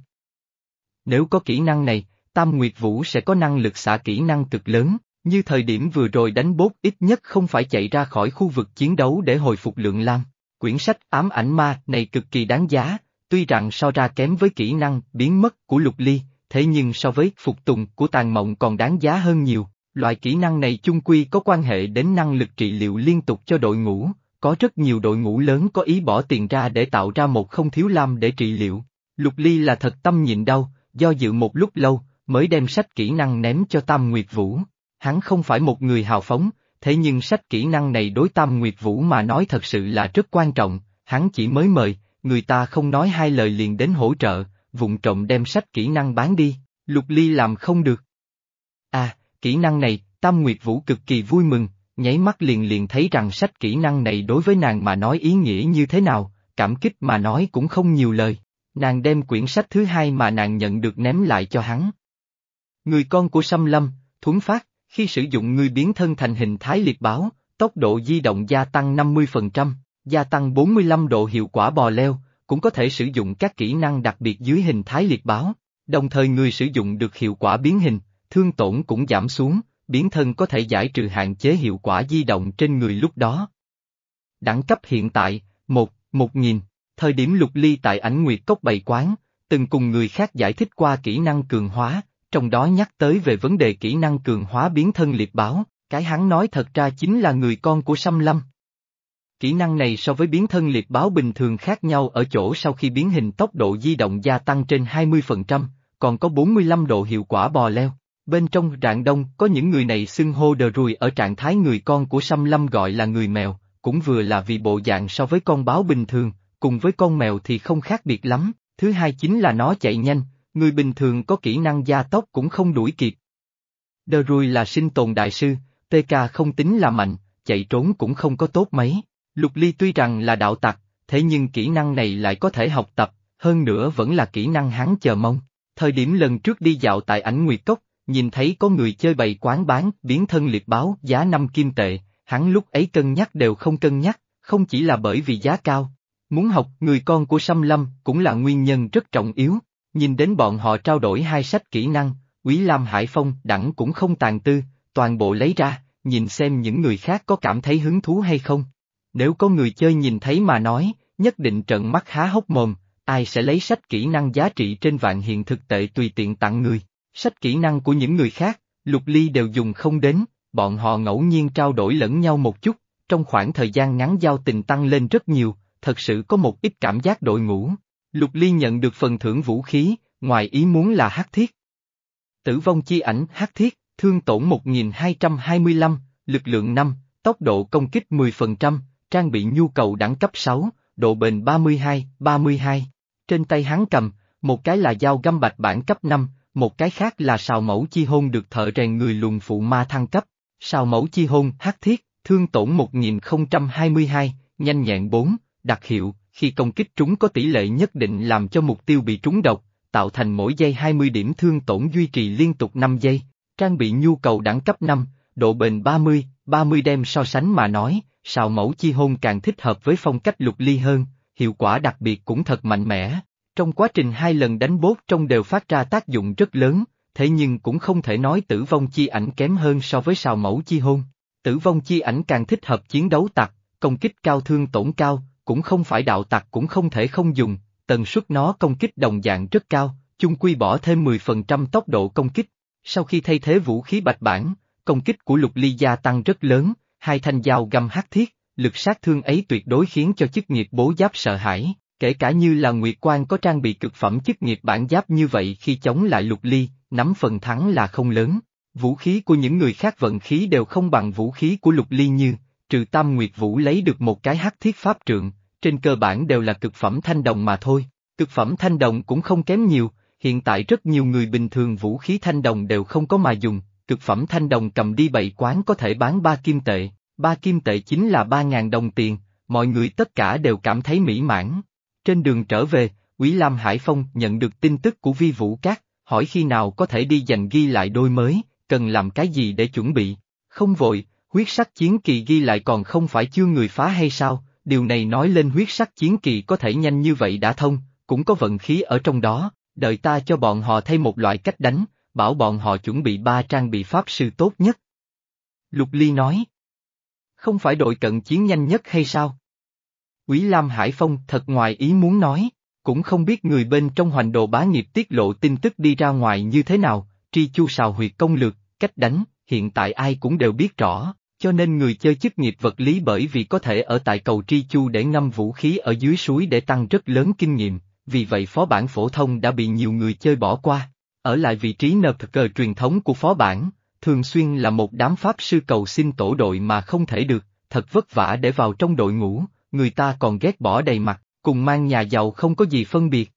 Nếu có kỹ năng này, Tam Nguyệt Vũ sẽ có năng lực xả kỹ năng cực lớn, như thời điểm vừa rồi đánh bốt ít nhất không phải chạy ra khỏi khu vực chiến đấu để hồi phục lượng lam. Quyển sách ám ảnh ma này cực kỳ đáng giá, tuy rằng so ra kém với kỹ năng biến mất của lục ly, thế nhưng so với phục tùng của tàn mộng còn đáng giá hơn nhiều. Loại kỹ năng này chung quy có quan hệ đến năng lực trị liệu liên tục cho đội ngũ, có rất nhiều đội ngũ lớn có ý bỏ tiền ra để tạo ra một không thiếu lam để trị liệu. Lục Ly là thật tâm nhịn đau, do dự một lúc lâu, mới đem sách kỹ năng ném cho Tam Nguyệt Vũ. Hắn không phải một người hào phóng, thế nhưng sách kỹ năng này đối Tam Nguyệt Vũ mà nói thật sự là rất quan trọng, hắn chỉ mới mời, người ta không nói hai lời liền đến hỗ trợ, vụng trộm đem sách kỹ năng bán đi, Lục Ly làm không được. À, kỹ năng này, Tam Nguyệt Vũ cực kỳ vui mừng, nháy mắt liền liền thấy rằng sách kỹ năng này đối với nàng mà nói ý nghĩa như thế nào, cảm kích mà nói cũng không nhiều lời. Nàng đem quyển sách thứ hai mà nàng nhận được ném lại cho hắn. Người con của Sâm Lâm, thuấn phát, khi sử dụng người biến thân thành hình thái liệt báo, tốc độ di động gia tăng 50%, gia tăng 45 độ hiệu quả bò leo, cũng có thể sử dụng các kỹ năng đặc biệt dưới hình thái liệt báo, đồng thời người sử dụng được hiệu quả biến hình, thương tổn cũng giảm xuống, biến thân có thể giải trừ hạn chế hiệu quả di động trên người lúc đó. Đẳng cấp hiện tại, 1, 1000, thời điểm lục ly tại ảnh nguyệt cốc bày quán, từng cùng người khác giải thích qua kỹ năng cường hóa, trong đó nhắc tới về vấn đề kỹ năng cường hóa biến thân liệt báo, cái hắn nói thật ra chính là người con của Sâm Lâm. Kỹ năng này so với biến thân liệt báo bình thường khác nhau ở chỗ sau khi biến hình tốc độ di động gia tăng trên 20%, còn có 45 độ hiệu quả bò leo. Bên trong rạng đông có những người này xưng hô đờ rùi ở trạng thái người con của Sâm Lâm gọi là người mèo, cũng vừa là vì bộ dạng so với con báo bình thường, cùng với con mèo thì không khác biệt lắm, thứ hai chính là nó chạy nhanh, người bình thường có kỹ năng gia tốc cũng không đuổi kịp. Đờ rùi là sinh tồn đại sư, TK không tính là mạnh, chạy trốn cũng không có tốt mấy. Lục Ly tuy rằng là đạo tặc, thế nhưng kỹ năng này lại có thể học tập, hơn nữa vẫn là kỹ năng hắn chờ mong. Thời điểm lần trước đi dạo tại ảnh Nguyệt Cốc, nhìn thấy có người chơi bày quán bán biến thân liệt báo giá 5 kim tệ, hắn lúc ấy cân nhắc đều không cân nhắc, không chỉ là bởi vì giá cao. Muốn học người con của Sâm Lâm cũng là nguyên nhân rất trọng yếu, nhìn đến bọn họ trao đổi hai sách kỹ năng, Quý Lam Hải Phong đẳng cũng không tàn tư, toàn bộ lấy ra, nhìn xem những người khác có cảm thấy hứng thú hay không. Nếu có người chơi nhìn thấy mà nói, nhất định trận mắt há hốc mồm, ai sẽ lấy sách kỹ năng giá trị trên vạn hiện thực tệ tùy tiện tặng người. Sách kỹ năng của những người khác, Lục Ly đều dùng không đến, bọn họ ngẫu nhiên trao đổi lẫn nhau một chút, trong khoảng thời gian ngắn giao tình tăng lên rất nhiều, thật sự có một ít cảm giác đội ngũ. Lục Ly nhận được phần thưởng vũ khí, ngoài ý muốn là hắc thiết. Tử vong chi ảnh hắc thiết, thương tổn 1225, lực lượng 5, tốc độ công kích 10%, trang bị nhu cầu đẳng cấp 6, độ bền 32, 32. Trên tay hắn cầm, một cái là dao găm bạch bản cấp 5, một cái khác là sào mẫu chi hôn được thợ rèn người lùn phụ ma thăng cấp. Sào mẫu chi hôn hắc thiết, thương tổn 1022, nhanh nhẹn 4, đặc hiệu, khi công kích trúng có tỷ lệ nhất định làm cho mục tiêu bị trúng độc, tạo thành mỗi giây 20 điểm thương tổn duy trì liên tục 5 giây, trang bị nhu cầu đẳng cấp 5, độ bền 30, 30 đem so sánh mà nói, sào mẫu chi hôn càng thích hợp với phong cách lục ly hơn, hiệu quả đặc biệt cũng thật mạnh mẽ. Trong quá trình hai lần đánh bốt trong đều phát ra tác dụng rất lớn, thế nhưng cũng không thể nói tử vong chi ảnh kém hơn so với sào mẫu chi hôn. Tử vong chi ảnh càng thích hợp chiến đấu tặc, công kích cao thương tổn cao, cũng không phải đạo tặc cũng không thể không dùng, tần suất nó công kích đồng dạng rất cao, chung quy bỏ thêm 10% tốc độ công kích. Sau khi thay thế vũ khí bạch bản, công kích của lục ly gia tăng rất lớn, hai thanh dao găm hắc thiết, lực sát thương ấy tuyệt đối khiến cho chức nghiệp bố giáp sợ hãi, kể cả như là Nguyệt Quan có trang bị cực phẩm chức nghiệp bản giáp như vậy khi chống lại lục ly, nắm phần thắng là không lớn. Vũ khí của những người khác vận khí đều không bằng vũ khí của lục ly như, trừ Tam Nguyệt Vũ lấy được một cái hắc thiết pháp trượng, trên cơ bản đều là cực phẩm thanh đồng mà thôi. Cực phẩm thanh đồng cũng không kém nhiều, hiện tại rất nhiều người bình thường vũ khí thanh đồng đều không có mà dùng, cực phẩm thanh đồng cầm đi bảy quán có thể bán ba kim tệ, ba kim tệ chính là ba ngàn đồng tiền, mọi người tất cả đều cảm thấy mỹ mãn. Trên đường trở về, Quý Lam Hải Phong nhận được tin tức của Vi Vũ Cát, hỏi khi nào có thể đi giành ghi lại đôi mới, cần làm cái gì để chuẩn bị. Không vội, huyết sắc chiến kỳ ghi lại còn không phải chưa người phá hay sao, điều này nói lên huyết sắc chiến kỳ có thể nhanh như vậy đã thông, cũng có vận khí ở trong đó, đợi ta cho bọn họ thay một loại cách đánh, bảo bọn họ chuẩn bị ba trang bị pháp sư tốt nhất. Lục Ly nói. Không phải đội cận chiến nhanh nhất hay sao? Quý Lam Hải Phong thật ngoài ý muốn nói, cũng không biết người bên trong hoành đồ bá nghiệp tiết lộ tin tức đi ra ngoài như thế nào, tri chu sào huyệt công lược, cách đánh, hiện tại ai cũng đều biết rõ, cho nên người chơi chức nghiệp vật lý bởi vì có thể ở tại cầu tri chu để ngâm vũ khí ở dưới suối để tăng rất lớn kinh nghiệm, vì vậy phó bản phổ thông đã bị nhiều người chơi bỏ qua. Ở lại vị trí nợp cờ truyền thống của phó bản, thường xuyên là một đám pháp sư cầu xin tổ đội mà không thể được, thật vất vả để vào trong đội ngũ, người ta còn ghét bỏ đầy mặt, cùng mang nhà giàu không có gì phân biệt.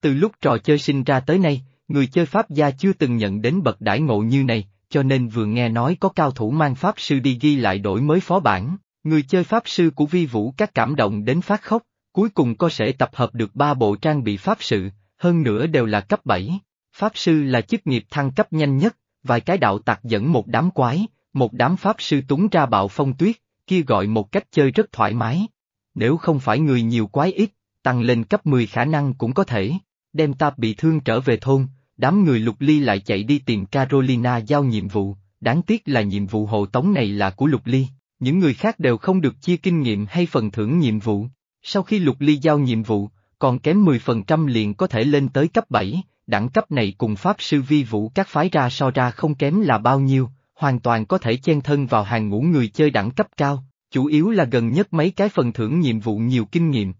Từ lúc trò chơi sinh ra tới nay, người chơi Pháp gia chưa từng nhận đến bậc đãi ngộ như này, cho nên vừa nghe nói có cao thủ mang Pháp sư đi ghi lại đổi mới phó bản, người chơi Pháp sư của vi vũ các cảm động đến phát khóc, cuối cùng có sẽ tập hợp được ba bộ trang bị Pháp sự, hơn nữa đều là cấp 7. Pháp sư là chức nghiệp thăng cấp nhanh nhất, vài cái đạo tặc dẫn một đám quái, một đám Pháp sư túng ra bạo phong tuyết, kia gọi một cách chơi rất thoải mái. Nếu không phải người nhiều quái ít, tăng lên cấp 10 khả năng cũng có thể, đem ta bị thương trở về thôn, đám người lục ly lại chạy đi tìm Carolina giao nhiệm vụ, đáng tiếc là nhiệm vụ hộ tống này là của lục ly, những người khác đều không được chia kinh nghiệm hay phần thưởng nhiệm vụ. Sau khi lục ly giao nhiệm vụ, còn kém 10% liền có thể lên tới cấp 7, đẳng cấp này cùng Pháp Sư Vi Vũ các phái ra so ra không kém là bao nhiêu, hoàn toàn có thể chen thân vào hàng ngũ người chơi đẳng cấp cao, chủ yếu là gần nhất mấy cái phần thưởng nhiệm vụ nhiều kinh nghiệm.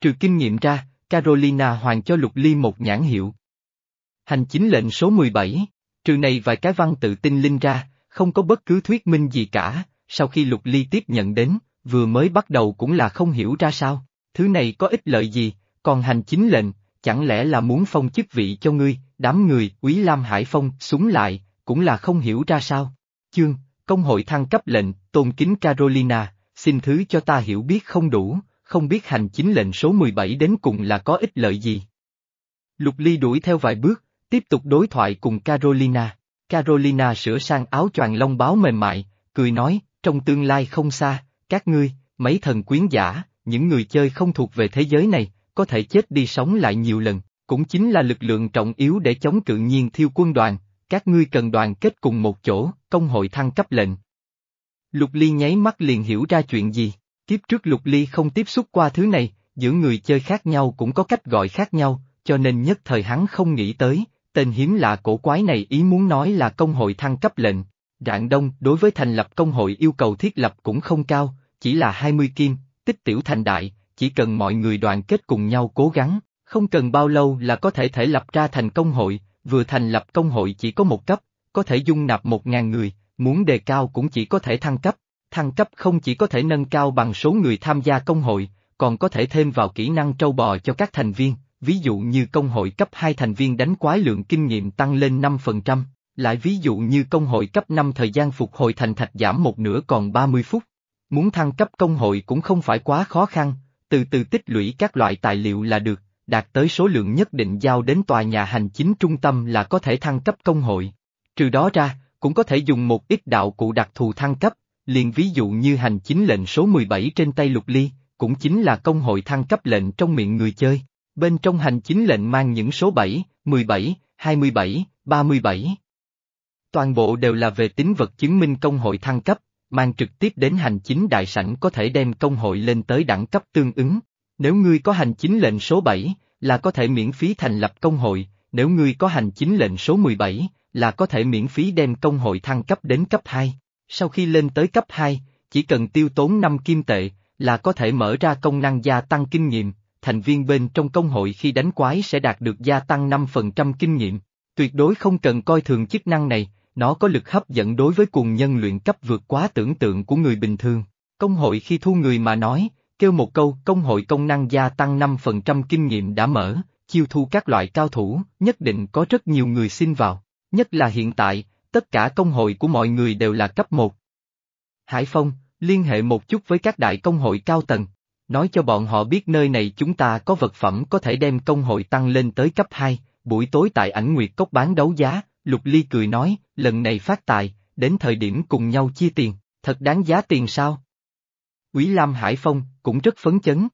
Trừ kinh nghiệm ra, Carolina hoàn cho Lục Ly một nhãn hiệu. Hành chính lệnh số 17, trừ này vài cái văn tự tinh linh ra, không có bất cứ thuyết minh gì cả, sau khi Lục Ly tiếp nhận đến, vừa mới bắt đầu cũng là không hiểu ra sao, thứ này có ích lợi gì, còn hành chính lệnh, chẳng lẽ là muốn phong chức vị cho ngươi, đám người, Quý Lam Hải Phong, súng lại, cũng là không hiểu ra sao. Chương, công hội thăng cấp lệnh, tôn kính Carolina, xin thứ cho ta hiểu biết không đủ, không biết hành chính lệnh số 17 đến cùng là có ích lợi gì. Lục Ly đuổi theo vài bước, tiếp tục đối thoại cùng Carolina. Carolina sửa sang áo choàng lông báo mềm mại, cười nói, trong tương lai không xa, các ngươi, mấy thần quyến giả, những người chơi không thuộc về thế giới này, có thể chết đi sống lại nhiều lần, cũng chính là lực lượng trọng yếu để chống cự nhiên thiêu quân đoàn, các ngươi cần đoàn kết cùng một chỗ, công hội thăng cấp lệnh. Lục Ly nháy mắt liền hiểu ra chuyện gì, kiếp trước Lục Ly không tiếp xúc qua thứ này, giữa người chơi khác nhau cũng có cách gọi khác nhau, cho nên nhất thời hắn không nghĩ tới, tên hiếm lạ cổ quái này ý muốn nói là công hội thăng cấp lệnh. Rạng Đông đối với thành lập công hội yêu cầu thiết lập cũng không cao, chỉ là 20 kim, tích tiểu thành đại, chỉ cần mọi người đoàn kết cùng nhau cố gắng, không cần bao lâu là có thể thể lập ra thành công hội, vừa thành lập công hội chỉ có một cấp, có thể dung nạp một ngàn người, muốn đề cao cũng chỉ có thể thăng cấp. Thăng cấp không chỉ có thể nâng cao bằng số người tham gia công hội, còn có thể thêm vào kỹ năng trâu bò cho các thành viên, ví dụ như công hội cấp 2 thành viên đánh quái lượng kinh nghiệm tăng lên 5%, lại ví dụ như công hội cấp 5 thời gian phục hồi thành thạch giảm một nửa còn 30 phút. Muốn thăng cấp công hội cũng không phải quá khó khăn, từ từ tích lũy các loại tài liệu là được, đạt tới số lượng nhất định giao đến tòa nhà hành chính trung tâm là có thể thăng cấp công hội. Trừ đó ra, cũng có thể dùng một ít đạo cụ đặc thù thăng cấp, liền ví dụ như hành chính lệnh số 17 trên tay lục ly, cũng chính là công hội thăng cấp lệnh trong miệng người chơi. Bên trong hành chính lệnh mang những số 7, 17, 27, 37. Toàn bộ đều là về tính vật chứng minh công hội thăng cấp, mang trực tiếp đến hành chính đại sảnh có thể đem công hội lên tới đẳng cấp tương ứng. Nếu ngươi có hành chính lệnh số 7, là có thể miễn phí thành lập công hội, nếu ngươi có hành chính lệnh số 17, là có thể miễn phí đem công hội thăng cấp đến cấp 2. Sau khi lên tới cấp 2, chỉ cần tiêu tốn 5 kim tệ, là có thể mở ra công năng gia tăng kinh nghiệm, thành viên bên trong công hội khi đánh quái sẽ đạt được gia tăng 5% kinh nghiệm. Tuyệt đối không cần coi thường chức năng này, nó có lực hấp dẫn đối với cùng nhân luyện cấp vượt quá tưởng tượng của người bình thường. Công hội khi thu người mà nói, kêu một câu công hội công năng gia tăng 5% kinh nghiệm đã mở, chiêu thu các loại cao thủ, nhất định có rất nhiều người xin vào. Nhất là hiện tại, tất cả công hội của mọi người đều là cấp 1. Hải Phong, liên hệ một chút với các đại công hội cao tầng, nói cho bọn họ biết nơi này chúng ta có vật phẩm có thể đem công hội tăng lên tới cấp 2, buổi tối tại ảnh nguyệt cốc bán đấu giá, Lục Ly cười nói, lần này phát tài, đến thời điểm cùng nhau chia tiền, thật đáng giá tiền sao? Quý Lam Hải Phong cũng rất phấn chấn.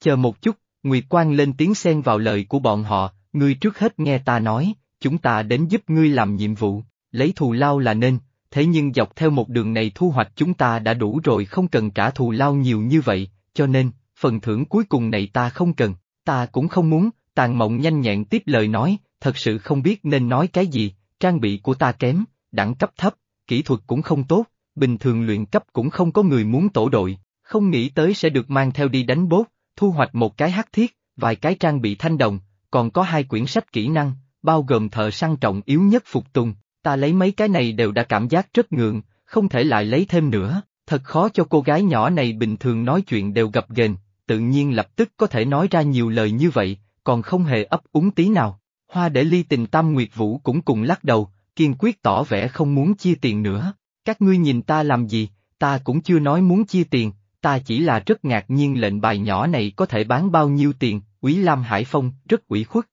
Chờ một chút, Nguyệt Quang lên tiếng xen vào lời của bọn họ, ngươi trước hết nghe ta nói, chúng ta đến giúp ngươi làm nhiệm vụ, lấy thù lao là nên, thế nhưng dọc theo một đường này thu hoạch chúng ta đã đủ rồi không cần trả thù lao nhiều như vậy, cho nên, phần thưởng cuối cùng này ta không cần, ta cũng không muốn, tàn mộng nhanh nhẹn tiếp lời nói, thật sự không biết nên nói cái gì, trang bị của ta kém, đẳng cấp thấp, kỹ thuật cũng không tốt, bình thường luyện cấp cũng không có người muốn tổ đội, không nghĩ tới sẽ được mang theo đi đánh bốt, thu hoạch một cái hắc thiết, vài cái trang bị thanh đồng, còn có hai quyển sách kỹ năng, bao gồm thợ săn trọng yếu nhất phục tùng, ta lấy mấy cái này đều đã cảm giác rất ngượng, không thể lại lấy thêm nữa, thật khó cho cô gái nhỏ này bình thường nói chuyện đều gập ghềnh, tự nhiên lập tức có thể nói ra nhiều lời như vậy, còn không hề ấp úng tí nào. Hoa để ly tình tam nguyệt vũ cũng cùng lắc đầu, kiên quyết tỏ vẻ không muốn chia tiền nữa. Các ngươi nhìn ta làm gì, ta cũng chưa nói muốn chia tiền, ta chỉ là rất ngạc nhiên lệnh bài nhỏ này có thể bán bao nhiêu tiền, Quý Lam Hải Phong rất ủy khuất.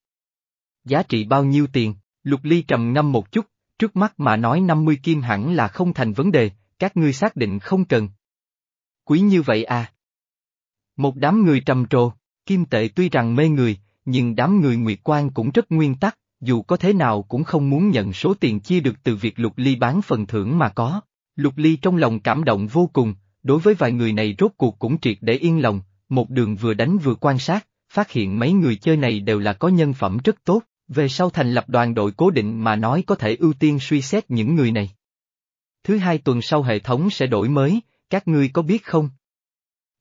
Giá trị bao nhiêu tiền, Lục Ly trầm ngâm một chút, trước mắt mà nói 50 kim hẳn là không thành vấn đề, các ngươi xác định không cần. Quý như vậy à? Một đám người trầm trồ, kim tệ tuy rằng mê người, nhưng đám người Nguyệt Quan cũng rất nguyên tắc, dù có thế nào cũng không muốn nhận số tiền chia được từ việc Lục Ly bán phần thưởng mà có. Lục Ly trong lòng cảm động vô cùng, đối với vài người này rốt cuộc cũng triệt để yên lòng, một đường vừa đánh vừa quan sát, phát hiện mấy người chơi này đều là có nhân phẩm rất tốt, về sau thành lập đoàn đội cố định mà nói có thể ưu tiên suy xét những người này. Thứ hai tuần sau hệ thống sẽ đổi mới, các ngươi có biết không?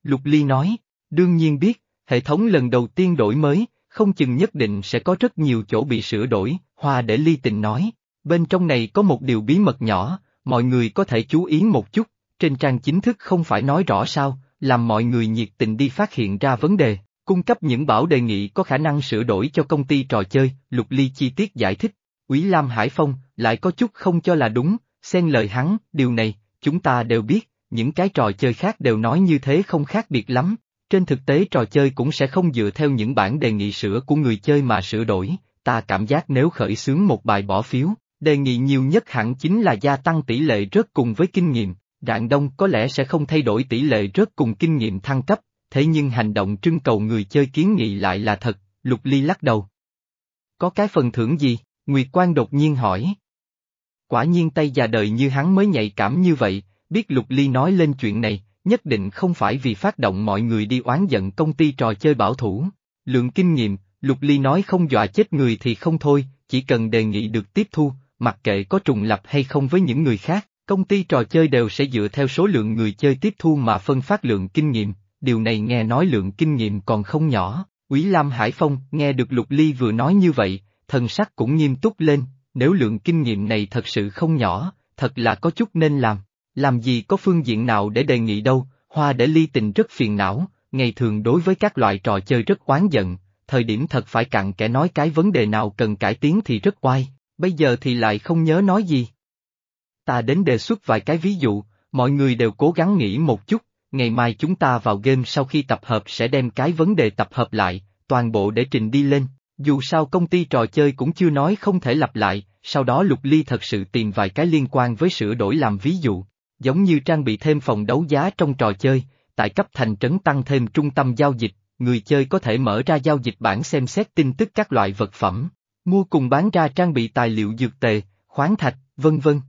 Lục Ly nói, đương nhiên biết, hệ thống lần đầu tiên đổi mới, không chừng nhất định sẽ có rất nhiều chỗ bị sửa đổi, Hoa để ly tình nói, bên trong này có một điều bí mật nhỏ, mọi người có thể chú ý một chút, trên trang chính thức không phải nói rõ sao, làm mọi người nhiệt tình đi phát hiện ra vấn đề, cung cấp những bảo đề nghị có khả năng sửa đổi cho công ty trò chơi, Lục Ly chi tiết giải thích, Quý Lam Hải Phong lại có chút không cho là đúng, xen lời hắn, điều này, chúng ta đều biết, những cái trò chơi khác đều nói như thế không khác biệt lắm, Trên thực tế trò chơi cũng sẽ không dựa theo những bản đề nghị sửa của người chơi mà sửa đổi, ta cảm giác nếu khởi xướng một bài bỏ phiếu, đề nghị nhiều nhất hẳn chính là gia tăng tỷ lệ rớt cùng với kinh nghiệm, Rạng Đông có lẽ sẽ không thay đổi tỷ lệ rớt cùng kinh nghiệm thăng cấp, thế nhưng hành động trưng cầu người chơi kiến nghị lại là thật, Lục Ly lắc đầu. Có cái phần thưởng gì? Nguyệt Quang đột nhiên hỏi. Quả nhiên tay già đời như hắn mới nhạy cảm như vậy, biết Lục Ly nói lên chuyện này, nhất định không phải vì phát động mọi người đi oán giận công ty trò chơi bảo thủ. Lượng kinh nghiệm, Lục Ly nói không dọa chết người thì không thôi, chỉ cần đề nghị được tiếp thu, mặc kệ có trùng lập hay không với những người khác, công ty trò chơi đều sẽ dựa theo số lượng người chơi tiếp thu mà phân phát lượng kinh nghiệm, điều này nghe nói lượng kinh nghiệm còn không nhỏ. Quý Lam Hải Phong nghe được Lục Ly vừa nói như vậy, thần sắc cũng nghiêm túc lên, nếu lượng kinh nghiệm này thật sự không nhỏ, thật là có chút nên làm. Làm gì có phương diện nào để đề nghị đâu, hoa để ly tình rất phiền não, ngày thường đối với các loại trò chơi rất oán giận, thời điểm thật phải cặn kẻ nói cái vấn đề nào cần cải tiến thì rất oai, bây giờ thì lại không nhớ nói gì. Ta đến đề xuất vài cái ví dụ, mọi người đều cố gắng nghĩ một chút, ngày mai chúng ta vào game sau khi tập hợp sẽ đem cái vấn đề tập hợp lại, toàn bộ để trình đi lên, dù sao công ty trò chơi cũng chưa nói không thể lặp lại, sau đó Lục Ly thật sự tìm vài cái liên quan với sửa đổi làm ví dụ, giống như trang bị thêm phòng đấu giá trong trò chơi, tại cấp thành trấn tăng thêm trung tâm giao dịch, người chơi có thể mở ra giao dịch bản xem xét tin tức các loại vật phẩm, mua cùng bán ra trang bị tài liệu dược tề, khoáng thạch, vân vân.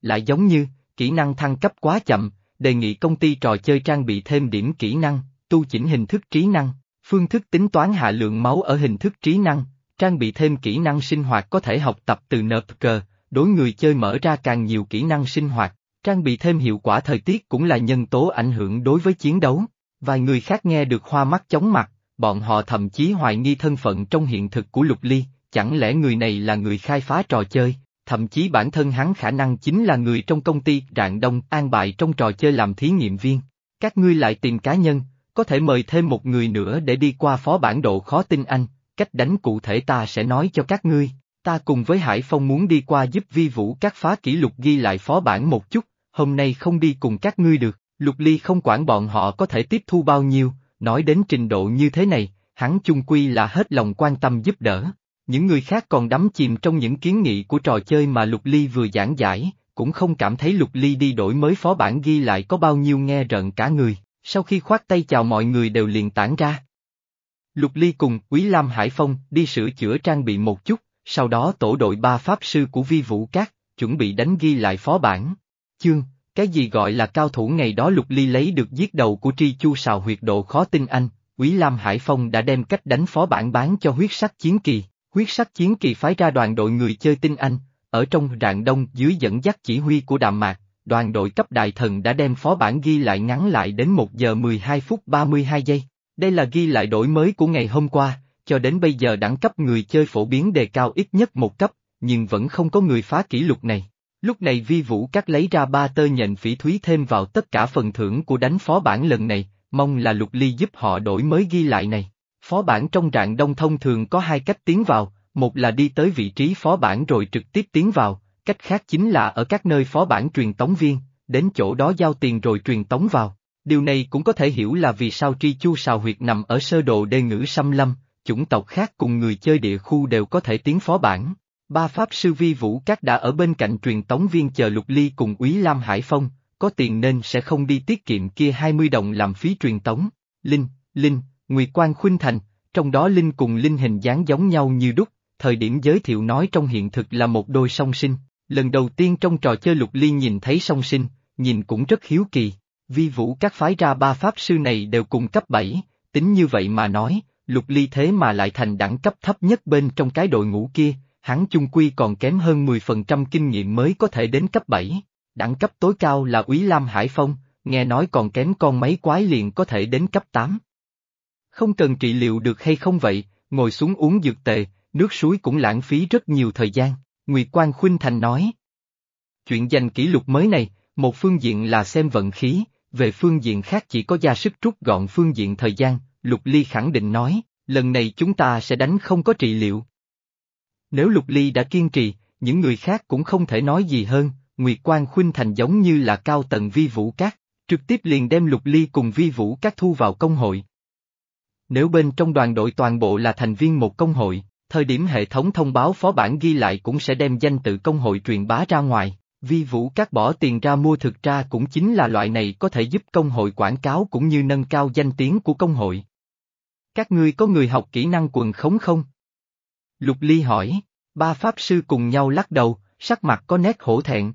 Lại giống như, kỹ năng thăng cấp quá chậm, đề nghị công ty trò chơi trang bị thêm điểm kỹ năng, tu chỉnh hình thức trí năng, phương thức tính toán hạ lượng máu ở hình thức trí năng, trang bị thêm kỹ năng sinh hoạt có thể học tập từ nợp cờ, đối người chơi mở ra càng nhiều kỹ năng sinh hoạt, trang bị thêm hiệu quả thời tiết cũng là nhân tố ảnh hưởng đối với chiến đấu. Vài người khác nghe được hoa mắt chóng mặt, bọn họ thậm chí hoài nghi thân phận trong hiện thực của Lục Ly, chẳng lẽ người này là người khai phá trò chơi, thậm chí bản thân hắn khả năng chính là người trong công ty Rạng Đông an bài trong trò chơi làm thí nghiệm viên. Các ngươi lại tìm cá nhân, có thể mời thêm một người nữa để đi qua phó bản độ khó tin anh, cách đánh cụ thể ta sẽ nói cho các ngươi. Ta cùng với Hải Phong muốn đi qua giúp vi vũ các phá kỷ lục ghi lại phó bản một chút, hôm nay không đi cùng các ngươi được, Lục Ly không quản bọn họ có thể tiếp thu bao nhiêu, nói đến trình độ như thế này, hắn chung quy là hết lòng quan tâm giúp đỡ. Những người khác còn đắm chìm trong những kiến nghị của trò chơi mà Lục Ly vừa giảng giải, cũng không cảm thấy Lục Ly đi đổi mới phó bản ghi lại có bao nhiêu nghe rợn cả người, sau khi khoát tay chào mọi người đều liền tản ra. Lục Ly cùng Quý Lam Hải Phong đi sửa chữa trang bị một chút, sau đó tổ đội ba pháp sư của Vi Vũ Cát, chuẩn bị đánh ghi lại phó bản. Chương, cái gì gọi là cao thủ ngày đó Lục Ly lấy được giết đầu của Tri Chu Sào huyệt độ khó tin anh, Quý Lam Hải Phong đã đem cách đánh phó bản bán cho huyết sắc chiến kỳ. Huyết sắc chiến kỳ phái ra đoàn đội người chơi tinh anh, ở trong rạng đông dưới dẫn dắt chỉ huy của đàm mạc, đoàn đội cấp đại thần đã đem phó bản ghi lại ngắn lại đến 1 giờ 12 phút 32 giây. Đây là ghi lại đổi mới của ngày hôm qua, cho đến bây giờ đẳng cấp người chơi phổ biến đề cao ít nhất một cấp, nhưng vẫn không có người phá kỷ lục này. Lúc này vi vũ các lấy ra ba tơ nhận phỉ thúy thêm vào tất cả phần thưởng của đánh phó bản lần này, mong là lục ly giúp họ đổi mới ghi lại này. Phó bản trong rạng đông thông thường có hai cách tiến vào, một là đi tới vị trí phó bản rồi trực tiếp tiến vào, cách khác chính là ở các nơi phó bản truyền tống viên, đến chỗ đó giao tiền rồi truyền tống vào. Điều này cũng có thể hiểu là vì sao tri chu sào huyệt nằm ở sơ đồ đê ngữ xâm lâm, chủng tộc khác cùng người chơi địa khu đều có thể tiến phó bản. Ba pháp sư vi vũ các đã ở bên cạnh truyền tống viên chờ lục ly cùng úy Lam Hải Phong, có tiền nên sẽ không đi tiết kiệm kia 20 đồng làm phí truyền tống. Linh, Linh, Nguyệt Quan Khuynh Thành, trong đó Linh cùng Linh hình dáng giống nhau như đúc, thời điểm giới thiệu nói trong hiện thực là một đôi song sinh, lần đầu tiên trong trò chơi lục ly nhìn thấy song sinh, nhìn cũng rất hiếu kỳ, vi vũ các phái ra ba pháp sư này đều cùng cấp 7, tính như vậy mà nói, lục ly thế mà lại thành đẳng cấp thấp nhất bên trong cái đội ngũ kia, hắn chung quy còn kém hơn 10% kinh nghiệm mới có thể đến cấp 7, đẳng cấp tối cao là Úy Lam Hải Phong, nghe nói còn kém con mấy quái liền có thể đến cấp 8. Không cần trị liệu được hay không vậy, ngồi xuống uống dược tề, nước suối cũng lãng phí rất nhiều thời gian, Nguyệt Quan Khuynh Thành nói. Chuyện giành kỷ lục mới này, một phương diện là xem vận khí, về phương diện khác chỉ có gia sức rút gọn phương diện thời gian, Lục Ly khẳng định nói, lần này chúng ta sẽ đánh không có trị liệu. Nếu Lục Ly đã kiên trì, những người khác cũng không thể nói gì hơn, Nguyệt Quan Khuynh Thành giống như là cao tầng vi vũ cát, trực tiếp liền đem Lục Ly cùng vi vũ các thu vào công hội. Nếu bên trong đoàn đội toàn bộ là thành viên một công hội, thời điểm hệ thống thông báo phó bản ghi lại cũng sẽ đem danh tự công hội truyền bá ra ngoài. Vi vũ các bỏ tiền ra mua thực ra cũng chính là loại này có thể giúp công hội quảng cáo cũng như nâng cao danh tiếng của công hội. Các ngươi có người học kỹ năng quần khống không? Lục Ly hỏi, ba pháp sư cùng nhau lắc đầu, sắc mặt có nét hổ thẹn.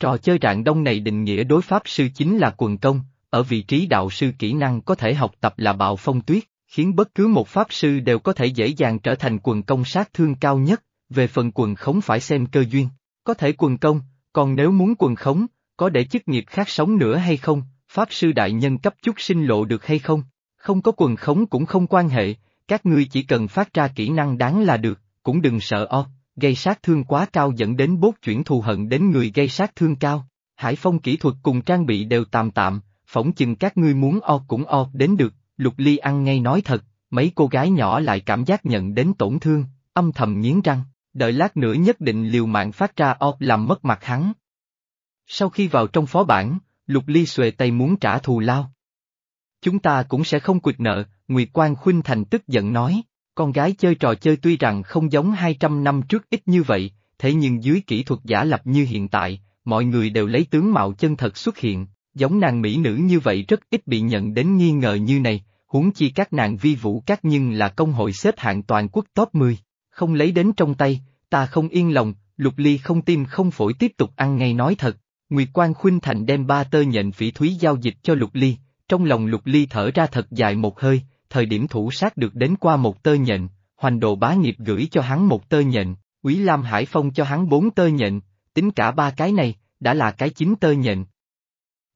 Trò chơi rạng đông này định nghĩa đối pháp sư chính là quần công, ở vị trí đạo sư kỹ năng có thể học tập là bạo phong tuyết, khiến bất cứ một pháp sư đều có thể dễ dàng trở thành quần công sát thương cao nhất, về phần quần khống phải xem cơ duyên, có thể quần công, còn nếu muốn quần khống, có để chức nghiệp khác sống nữa hay không, pháp sư đại nhân cấp chút sinh lộ được hay không, không có quần khống cũng không quan hệ, các ngươi chỉ cần phát ra kỹ năng đáng là được, cũng đừng sợ o, gây sát thương quá cao dẫn đến bốt chuyển thù hận đến người gây sát thương cao. Hải phong kỹ thuật cùng trang bị đều tạm tạm, phỏng chừng các ngươi muốn o cũng o đến được, Lục Ly ăn ngay nói thật, mấy cô gái nhỏ lại cảm giác nhận đến tổn thương, âm thầm nghiến răng, đợi lát nữa nhất định liều mạng phát ra óc làm mất mặt hắn. Sau khi vào trong phó bản, Lục Ly xuề tay muốn trả thù lao. Chúng ta cũng sẽ không quyệt nợ, Nguyệt Quang Khuynh Thành tức giận nói, con gái chơi trò chơi tuy rằng không giống 200 năm trước ít như vậy, thế nhưng dưới kỹ thuật giả lập như hiện tại, mọi người đều lấy tướng mạo chân thật xuất hiện, giống nàng mỹ nữ như vậy rất ít bị nhận đến nghi ngờ như này, huống chi các nàng vi vũ các nhưng là công hội xếp hạng toàn quốc top 10, không lấy đến trong tay, ta không yên lòng, lục ly không tim không phổi tiếp tục ăn ngay nói thật, Nguyệt Quan Khuynh Thành đem ba tơ nhện phỉ thúy giao dịch cho lục ly, trong lòng lục ly thở ra thật dài một hơi, thời điểm thủ sát được đến qua một tơ nhện, hoành đồ bá nghiệp gửi cho hắn một tơ nhện, Quý Lam Hải Phong cho hắn bốn tơ nhện, tính cả ba cái này, đã là cái chín tơ nhện.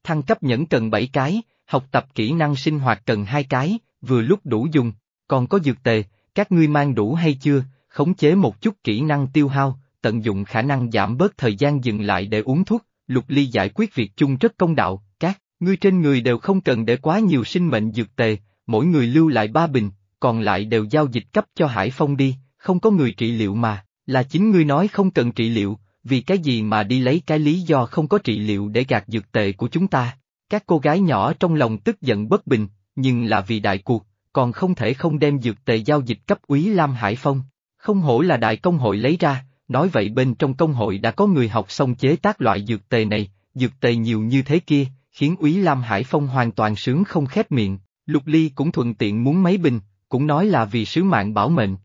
Thăng cấp nhẫn cần bảy cái, học tập kỹ năng sinh hoạt cần hai cái, vừa lúc đủ dùng, còn có dược tề, các ngươi mang đủ hay chưa, khống chế một chút kỹ năng tiêu hao, tận dụng khả năng giảm bớt thời gian dừng lại để uống thuốc, lục ly giải quyết việc chung rất công đạo, các ngươi trên người đều không cần để quá nhiều sinh mệnh dược tề, mỗi người lưu lại ba bình, còn lại đều giao dịch cấp cho Hải Phong đi, không có người trị liệu mà, là chính ngươi nói không cần trị liệu, vì cái gì mà đi lấy cái lý do không có trị liệu để gạt dược tệ của chúng ta. Các cô gái nhỏ trong lòng tức giận bất bình, nhưng là vì đại cuộc, còn không thể không đem dược tệ giao dịch cấp úy Lam Hải Phong. Không hổ là đại công hội lấy ra, nói vậy bên trong công hội đã có người học xong chế tác loại dược tề này, dược tề nhiều như thế kia, khiến úy Lam Hải Phong hoàn toàn sướng không khép miệng, Lục Ly cũng thuận tiện muốn mấy bình, cũng nói là vì sứ mạng bảo mệnh.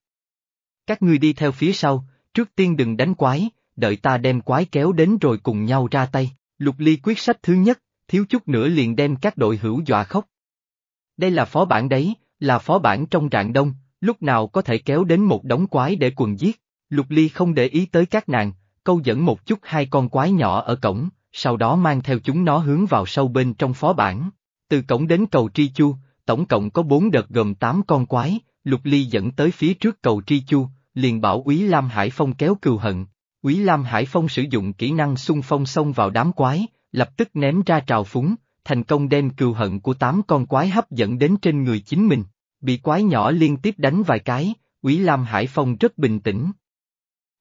Các ngươi đi theo phía sau, trước tiên đừng đánh quái, đợi ta đem quái kéo đến rồi cùng nhau ra tay. Lục Ly quyết sách thứ nhất, thiếu chút nữa liền đem các đội hữu dọa khóc. Đây là phó bản đấy, là phó bản trong rạng đông, lúc nào có thể kéo đến một đống quái để quần giết. Lục Ly không để ý tới các nàng, câu dẫn một chút hai con quái nhỏ ở cổng, sau đó mang theo chúng nó hướng vào sâu bên trong phó bản. Từ cổng đến cầu Tri Chu, tổng cộng có bốn đợt gồm tám con quái, Lục Ly dẫn tới phía trước cầu Tri Chu, liền bảo Úy Lam Hải Phong kéo cừu hận. Úy Lam Hải Phong sử dụng kỹ năng xung phong xông vào đám quái, lập tức ném ra trào phúng, thành công đem cừu hận của tám con quái hấp dẫn đến trên người chính mình. Bị quái nhỏ liên tiếp đánh vài cái, Úy Lam Hải Phong rất bình tĩnh.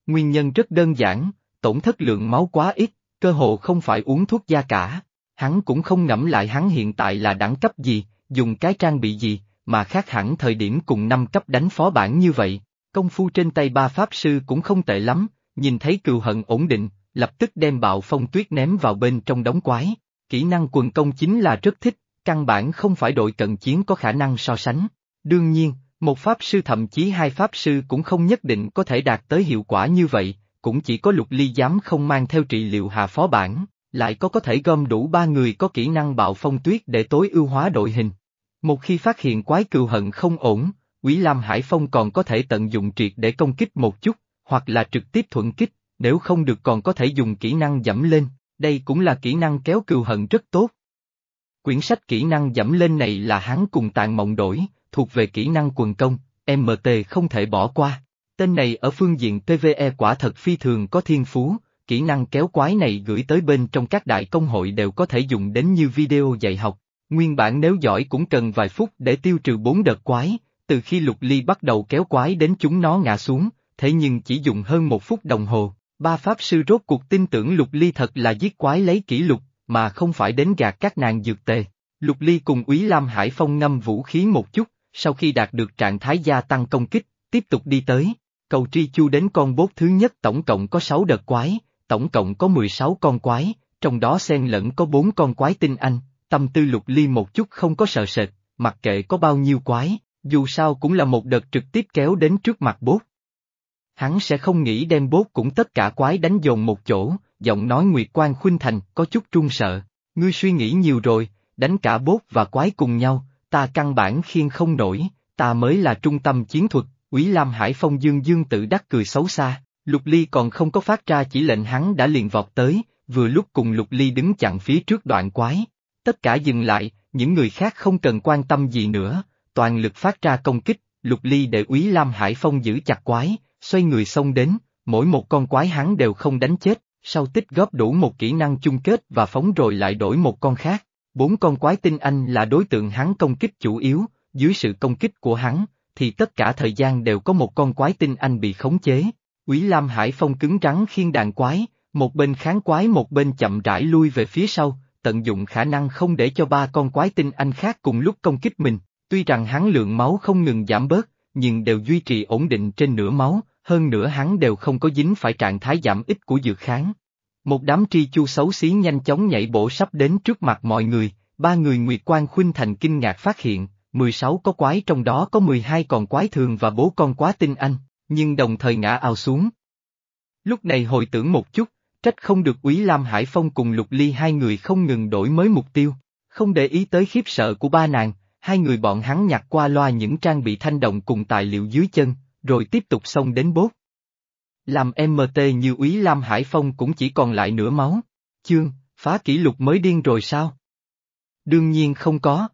Nguyên nhân rất đơn giản, tổn thất lượng máu quá ít, cơ hồ không phải uống thuốc da cả. Hắn cũng không ngẫm lại hắn hiện tại là đẳng cấp gì, dùng cái trang bị gì, mà khác hẳn thời điểm cùng năm cấp đánh phó bản như vậy. Công phu trên tay ba pháp sư cũng không tệ lắm, nhìn thấy cừu hận ổn định, lập tức đem bạo phong tuyết ném vào bên trong đống quái. Kỹ năng quần công chính là rất thích, căn bản không phải đội cận chiến có khả năng so sánh. Đương nhiên, một pháp sư thậm chí hai pháp sư cũng không nhất định có thể đạt tới hiệu quả như vậy, cũng chỉ có lục ly dám không mang theo trị liệu hạ phó bản, lại có có thể gom đủ ba người có kỹ năng bạo phong tuyết để tối ưu hóa đội hình. Một khi phát hiện quái cừu hận không ổn, Quý Lam Hải Phong còn có thể tận dụng triệt để công kích một chút, hoặc là trực tiếp thuận kích, nếu không được còn có thể dùng kỹ năng dẫm lên, đây cũng là kỹ năng kéo cừu hận rất tốt. Quyển sách kỹ năng dẫm lên này là hắn cùng tàn mộng đổi, thuộc về kỹ năng quần công, MT không thể bỏ qua. Tên này ở phương diện PVE quả thật phi thường có thiên phú, kỹ năng kéo quái này gửi tới bên trong các đại công hội đều có thể dùng đến như video dạy học. Nguyên bản nếu giỏi cũng cần vài phút để tiêu trừ bốn đợt quái, từ khi lục ly bắt đầu kéo quái đến chúng nó ngã xuống, thế nhưng chỉ dùng hơn một phút đồng hồ, ba pháp sư rốt cuộc tin tưởng lục ly thật là giết quái lấy kỷ lục, mà không phải đến gạt các nàng dược tề. Lục Ly cùng Úy Lam Hải Phong ngâm vũ khí một chút, sau khi đạt được trạng thái gia tăng công kích, tiếp tục đi tới. Cầu tri chu đến con bốt thứ nhất tổng cộng có 6 đợt quái, tổng cộng có 16 con quái, trong đó xen lẫn có 4 con quái tinh anh, tâm tư lục ly một chút không có sợ sệt, mặc kệ có bao nhiêu quái, dù sao cũng là một đợt trực tiếp kéo đến trước mặt bốt. Hắn sẽ không nghĩ đem bốt cũng tất cả quái đánh dồn một chỗ, giọng nói Nguyệt Quan Khuynh Thành có chút trung sợ, ngươi suy nghĩ nhiều rồi, đánh cả bốt và quái cùng nhau, ta căn bản khiên không nổi, ta mới là trung tâm chiến thuật, Quý Lam Hải Phong dương dương tự đắc cười xấu xa, Lục Ly còn không có phát ra chỉ lệnh hắn đã liền vọt tới, vừa lúc cùng Lục Ly đứng chặn phía trước đoạn quái. Tất cả dừng lại, những người khác không cần quan tâm gì nữa, toàn lực phát ra công kích, Lục Ly để Úy Lam Hải Phong giữ chặt quái, xoay người xông đến, mỗi một con quái hắn đều không đánh chết, sau tích góp đủ một kỹ năng chung kết và phóng rồi lại đổi một con khác. Bốn con quái tinh anh là đối tượng hắn công kích chủ yếu, dưới sự công kích của hắn, thì tất cả thời gian đều có một con quái tinh anh bị khống chế. Quý Lam Hải Phong cứng rắn khiên đàn quái, một bên kháng quái một bên chậm rãi lui về phía sau, tận dụng khả năng không để cho ba con quái tinh anh khác cùng lúc công kích mình. Tuy rằng hắn lượng máu không ngừng giảm bớt, nhưng đều duy trì ổn định trên nửa máu, hơn nữa hắn đều không có dính phải trạng thái giảm ít của dược kháng. Một đám tri chu xấu xí nhanh chóng nhảy bổ sắp đến trước mặt mọi người, ba người Nguyệt Quan Khuynh Thành kinh ngạc phát hiện, 16 có quái trong đó có 12 còn quái thường và bố con quá tinh anh, nhưng đồng thời ngã ao xuống. Lúc này hồi tưởng một chút, trách không được Úy Lam Hải Phong cùng Lục Ly hai người không ngừng đổi mới mục tiêu, không để ý tới khiếp sợ của ba nàng, hai người bọn hắn nhặt qua loa những trang bị thanh động cùng tài liệu dưới chân, rồi tiếp tục xông đến bốt. Làm MT như Úy Lam Hải Phong cũng chỉ còn lại nửa máu. Chương, phá kỷ lục mới điên rồi sao? Đương nhiên không có.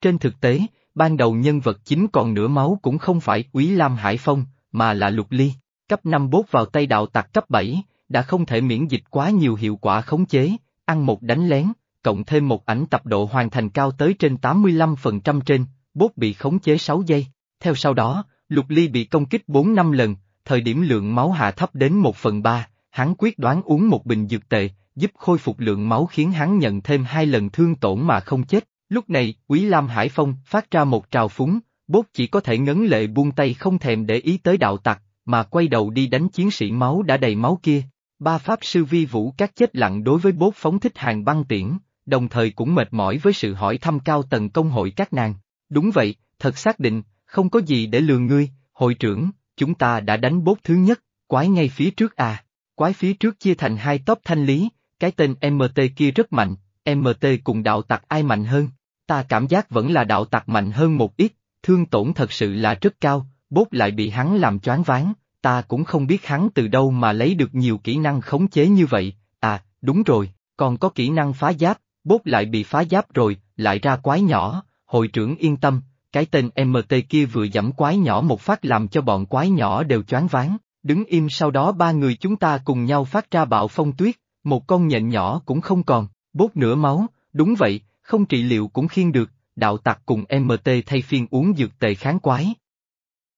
Trên thực tế, ban đầu nhân vật chính còn nửa máu cũng không phải Úy Lam Hải Phong, mà là Lục Ly, cấp 5 bốt vào tay đạo tặc cấp 7, đã không thể miễn dịch quá nhiều hiệu quả khống chế, ăn một đánh lén, cộng thêm một ảnh tập độ hoàn thành cao tới trên 85% trên, bốt bị khống chế 6 giây. Theo sau đó, Lục Ly bị công kích 4 năm lần, thời điểm lượng máu hạ thấp đến 1 phần 3, hắn quyết đoán uống một bình dược tệ, giúp khôi phục lượng máu khiến hắn nhận thêm hai lần thương tổn mà không chết. Lúc này, Quý Lam Hải Phong phát ra một trào phúng, bốt chỉ có thể ngấn lệ buông tay không thèm để ý tới đạo tặc, mà quay đầu đi đánh chiến sĩ máu đã đầy máu kia. Ba pháp sư vi vũ các chết lặng đối với bốt phóng thích hàng băng tiễn, đồng thời cũng mệt mỏi với sự hỏi thăm cao tầng công hội các nàng. Đúng vậy, thật xác định, không có gì để lừa ngươi, hội trưởng, chúng ta đã đánh bốt thứ nhất, quái ngay phía trước à. Quái phía trước chia thành hai top thanh lý, cái tên MT kia rất mạnh, MT cùng đạo tặc ai mạnh hơn? Ta cảm giác vẫn là đạo tặc mạnh hơn một ít, thương tổn thật sự là rất cao, bốt lại bị hắn làm choáng váng, ta cũng không biết hắn từ đâu mà lấy được nhiều kỹ năng khống chế như vậy, à, đúng rồi, còn có kỹ năng phá giáp, bốt lại bị phá giáp rồi, lại ra quái nhỏ, hội trưởng yên tâm, cái tên MT kia vừa giẫm quái nhỏ một phát làm cho bọn quái nhỏ đều choáng váng, đứng im sau đó ba người chúng ta cùng nhau phát ra bạo phong tuyết, một con nhện nhỏ cũng không còn, bốt nửa máu, đúng vậy, không trị liệu cũng khiên được, đạo tặc cùng MT thay phiên uống dược tề kháng quái.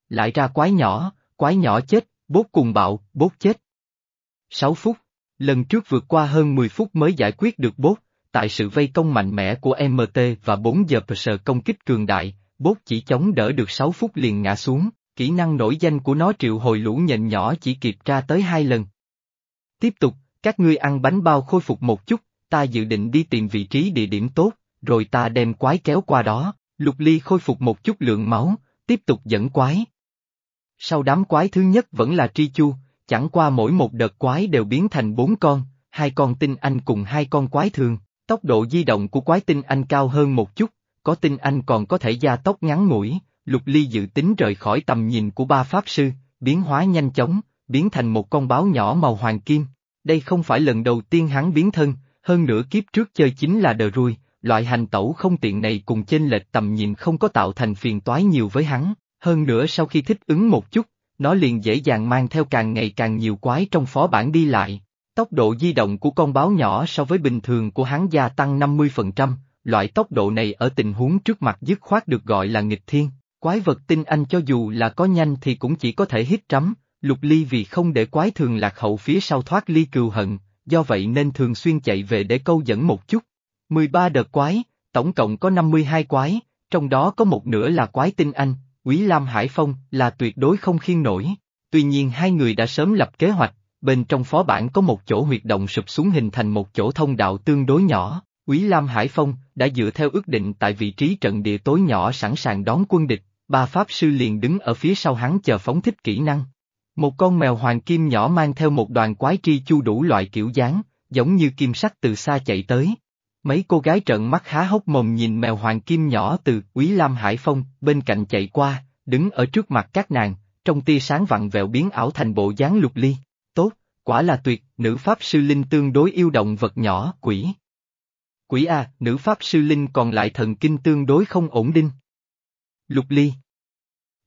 Lại ra quái nhỏ, quái nhỏ chết, bốt cùng bạo, bốt chết. 6 phút, lần trước vượt qua hơn 10 phút mới giải quyết được bốt, tại sự vây công mạnh mẽ của MT và 4 giờ sở công kích cường đại, bốt chỉ chống đỡ được 6 phút liền ngã xuống, kỹ năng nổi danh của nó triệu hồi lũ nhện nhỏ chỉ kịp ra tới hai lần. Tiếp tục, các ngươi ăn bánh bao khôi phục một chút, ta dự định đi tìm vị trí địa điểm tốt, rồi ta đem quái kéo qua đó, lục ly khôi phục một chút lượng máu, tiếp tục dẫn quái. Sau đám quái thứ nhất vẫn là tri chu, chẳng qua mỗi một đợt quái đều biến thành bốn con, hai con tinh anh cùng hai con quái thường, tốc độ di động của quái tinh anh cao hơn một chút, có tin anh còn có thể gia tốc ngắn ngủi, lục ly dự tính rời khỏi tầm nhìn của ba pháp sư, biến hóa nhanh chóng, biến thành một con báo nhỏ màu hoàng kim. Đây không phải lần đầu tiên hắn biến thân, hơn nữa kiếp trước chơi chính là đờ ruồi, loại hành tẩu không tiện này cùng chênh lệch tầm nhìn không có tạo thành phiền toái nhiều với hắn, hơn nữa sau khi thích ứng một chút, nó liền dễ dàng mang theo càng ngày càng nhiều quái trong phó bản đi lại. Tốc độ di động của con báo nhỏ so với bình thường của hắn gia tăng 50%, loại tốc độ này ở tình huống trước mặt dứt khoát được gọi là nghịch thiên. Quái vật tinh anh cho dù là có nhanh thì cũng chỉ có thể hít trắm, lục ly vì không để quái thường lạc hậu phía sau thoát ly cừu hận, do vậy nên thường xuyên chạy về để câu dẫn một chút. 13 đợt quái, tổng cộng có 52 quái, trong đó có một nửa là quái tinh anh, Quý Lam Hải Phong là tuyệt đối không khiên nổi. Tuy nhiên hai người đã sớm lập kế hoạch, bên trong phó bản có một chỗ huyệt động sụp xuống hình thành một chỗ thông đạo tương đối nhỏ. Quý Lam Hải Phong đã dựa theo ước định tại vị trí trận địa tối nhỏ sẵn sàng đón quân địch, ba pháp sư liền đứng ở phía sau hắn chờ phóng thích kỹ năng. Một con mèo hoàng kim nhỏ mang theo một đoàn quái tri chu đủ loại kiểu dáng, giống như kim sắc từ xa chạy tới. Mấy cô gái trợn mắt há hốc mồm nhìn mèo hoàng kim nhỏ từ Quý Lam Hải Phong bên cạnh chạy qua, đứng ở trước mặt các nàng, trong tia sáng vặn vẹo biến ảo thành bộ dáng lục ly. Tốt, quả là tuyệt, nữ pháp sư linh tương đối yêu động vật nhỏ, quỷ. Quỷ A, nữ pháp sư linh còn lại thần kinh tương đối không ổn định. Lục ly.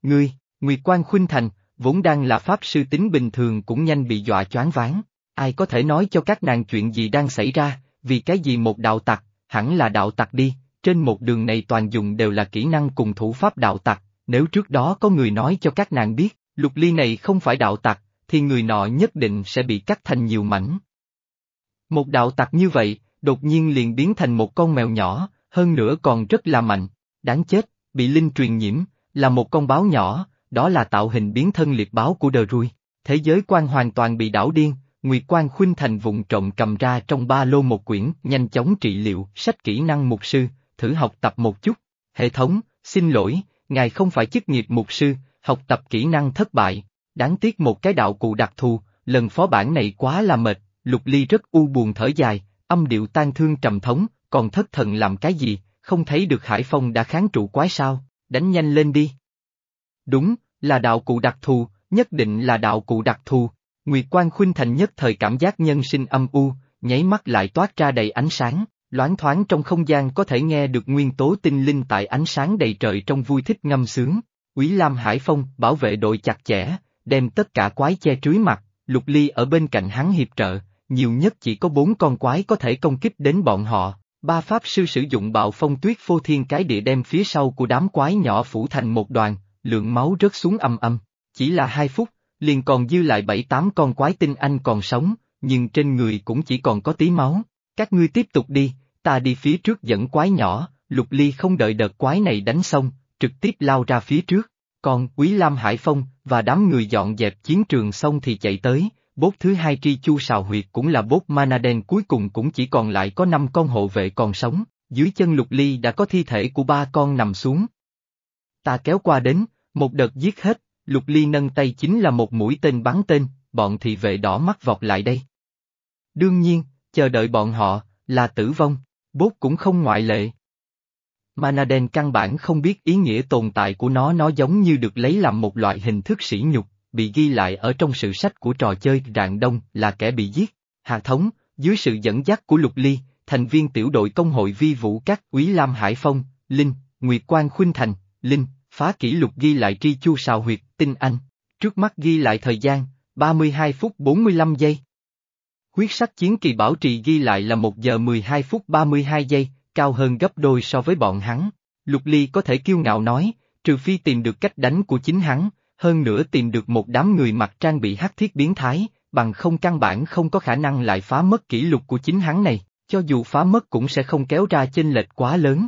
Ngươi, Nguyệt Quan Khuynh Thành, vốn đang là pháp sư tính bình thường cũng nhanh bị dọa choáng váng. Ai có thể nói cho các nàng chuyện gì đang xảy ra, vì cái gì một đạo tặc, hẳn là đạo tặc đi, trên một đường này toàn dùng đều là kỹ năng cùng thủ pháp đạo tặc, nếu trước đó có người nói cho các nàng biết, lục ly này không phải đạo tặc, thì người nọ nhất định sẽ bị cắt thành nhiều mảnh. Một đạo tặc như vậy, đột nhiên liền biến thành một con mèo nhỏ, hơn nữa còn rất là mạnh, đáng chết, bị linh truyền nhiễm, là một con báo nhỏ, đó là tạo hình biến thân liệt báo của đờ rui. Thế giới quan hoàn toàn bị đảo điên, Nguyệt Quan Khuynh Thành vùng trộm cầm ra trong ba lô một quyển, nhanh chóng trị liệu, sách kỹ năng mục sư, thử học tập một chút. Hệ thống, xin lỗi, ngài không phải chức nghiệp mục sư, học tập kỹ năng thất bại. Đáng tiếc một cái đạo cụ đặc thù, lần phó bản này quá là mệt, Lục Ly rất u buồn thở dài, âm điệu tan thương trầm thống, còn thất thần làm cái gì, không thấy được Hải Phong đã kháng trụ quái sao, đánh nhanh lên đi. Đúng, là đạo cụ đặc thù, nhất định là đạo cụ đặc thù. Nguyệt Quan Khuynh Thành nhất thời cảm giác nhân sinh âm u, nháy mắt lại toát ra đầy ánh sáng, loáng thoáng trong không gian có thể nghe được nguyên tố tinh linh tại ánh sáng đầy trời trong vui thích ngâm sướng. Quý Lam Hải Phong bảo vệ đội chặt chẽ, đem tất cả quái che trúi mặt, Lục Ly ở bên cạnh hắn hiệp trợ, nhiều nhất chỉ có bốn con quái có thể công kích đến bọn họ. Ba pháp sư sử dụng bạo phong tuyết phô thiên cái địa đem phía sau của đám quái nhỏ phủ thành một đoàn, lượng máu rớt xuống âm âm. Chỉ là hai phút, liền còn dư lại bảy tám con quái tinh anh còn sống, nhưng trên người cũng chỉ còn có tí máu. Các ngươi tiếp tục đi, ta đi phía trước dẫn quái nhỏ, lục ly không đợi đợt quái này đánh xong, trực tiếp lao ra phía trước. Còn Quý Lam Hải Phong và đám người dọn dẹp chiến trường xong thì chạy tới, bốt thứ hai tri chu sào huyệt cũng là bốt mana đen cuối cùng cũng chỉ còn lại có năm con hộ vệ còn sống, dưới chân lục ly đã có thi thể của ba con nằm xuống. Ta kéo qua đến, một đợt giết hết, Lục Ly nâng tay chính là một mũi tên bắn tên, bọn thị vệ đỏ mắt vọt lại đây. Đương nhiên, chờ đợi bọn họ, là tử vong, bốt cũng không ngoại lệ. Manaden căn bản không biết ý nghĩa tồn tại của nó nó giống như được lấy làm một loại hình thức sỉ nhục, bị ghi lại ở trong sự sách của trò chơi rạng đông là kẻ bị giết. Hạ thống, dưới sự dẫn dắt của Lục Ly, thành viên tiểu đội công hội vi vũ các Quý Lam Hải Phong, Linh, Nguyệt Quang Khuynh Thành, Linh, phá kỷ lục ghi lại tri chu sào huyệt, tinh anh. Trước mắt ghi lại thời gian, 32 phút 45 giây. Huyết sắc chiến kỳ bảo trì ghi lại là 1 giờ 12 phút 32 giây, cao hơn gấp đôi so với bọn hắn. Lục Ly có thể kiêu ngạo nói, trừ phi tìm được cách đánh của chính hắn, hơn nữa tìm được một đám người mặc trang bị hắc thiết biến thái, bằng không căn bản không có khả năng lại phá mất kỷ lục của chính hắn này, cho dù phá mất cũng sẽ không kéo ra chênh lệch quá lớn.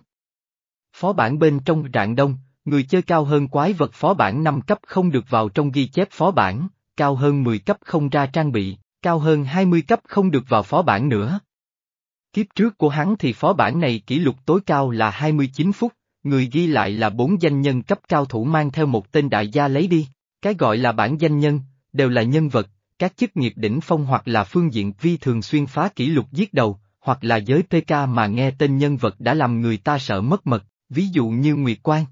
Phó bản bên trong rạng đông, Người chơi cao hơn quái vật phó bản 5 cấp không được vào trong ghi chép phó bản, cao hơn 10 cấp không ra trang bị, cao hơn 20 cấp không được vào phó bản nữa. Kiếp trước của hắn thì phó bản này kỷ lục tối cao là 29 phút, người ghi lại là bốn danh nhân cấp cao thủ mang theo một tên đại gia lấy đi. Cái gọi là bản danh nhân, đều là nhân vật, các chức nghiệp đỉnh phong hoặc là phương diện vi thường xuyên phá kỷ lục giết đầu, hoặc là giới PK mà nghe tên nhân vật đã làm người ta sợ mất mật, ví dụ như Nguyệt Quang.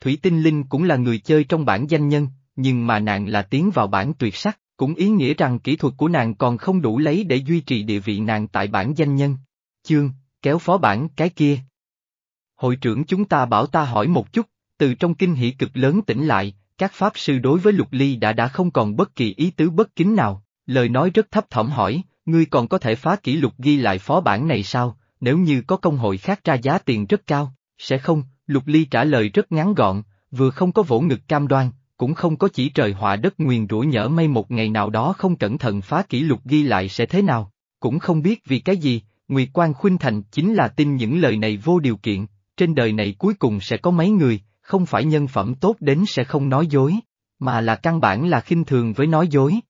Thủy Tinh Linh cũng là người chơi trong bản danh nhân, nhưng mà nàng là tiến vào bản tuyệt sắc, cũng ý nghĩa rằng kỹ thuật của nàng còn không đủ lấy để duy trì địa vị nàng tại bản danh nhân. Chương, kéo phó bản cái kia. Hội trưởng chúng ta bảo ta hỏi một chút, từ trong kinh hỷ cực lớn tỉnh lại, các pháp sư đối với lục ly đã đã không còn bất kỳ ý tứ bất kính nào, lời nói rất thấp thỏm hỏi, ngươi còn có thể phá kỷ lục ghi lại phó bản này sao, nếu như có công hội khác ra giá tiền rất cao, sẽ không, Lục Ly trả lời rất ngắn gọn, vừa không có vỗ ngực cam đoan, cũng không có chỉ trời họa đất nguyền rủa nhỡ may một ngày nào đó không cẩn thận phá kỷ lục ghi lại sẽ thế nào, Cũng không biết vì cái gì, Nguyệt Quan Khuynh Thành chính là tin những lời này vô điều kiện, trên đời này cuối cùng sẽ có mấy người, không phải nhân phẩm tốt đến sẽ không nói dối, mà là căn bản là khinh thường với nói dối.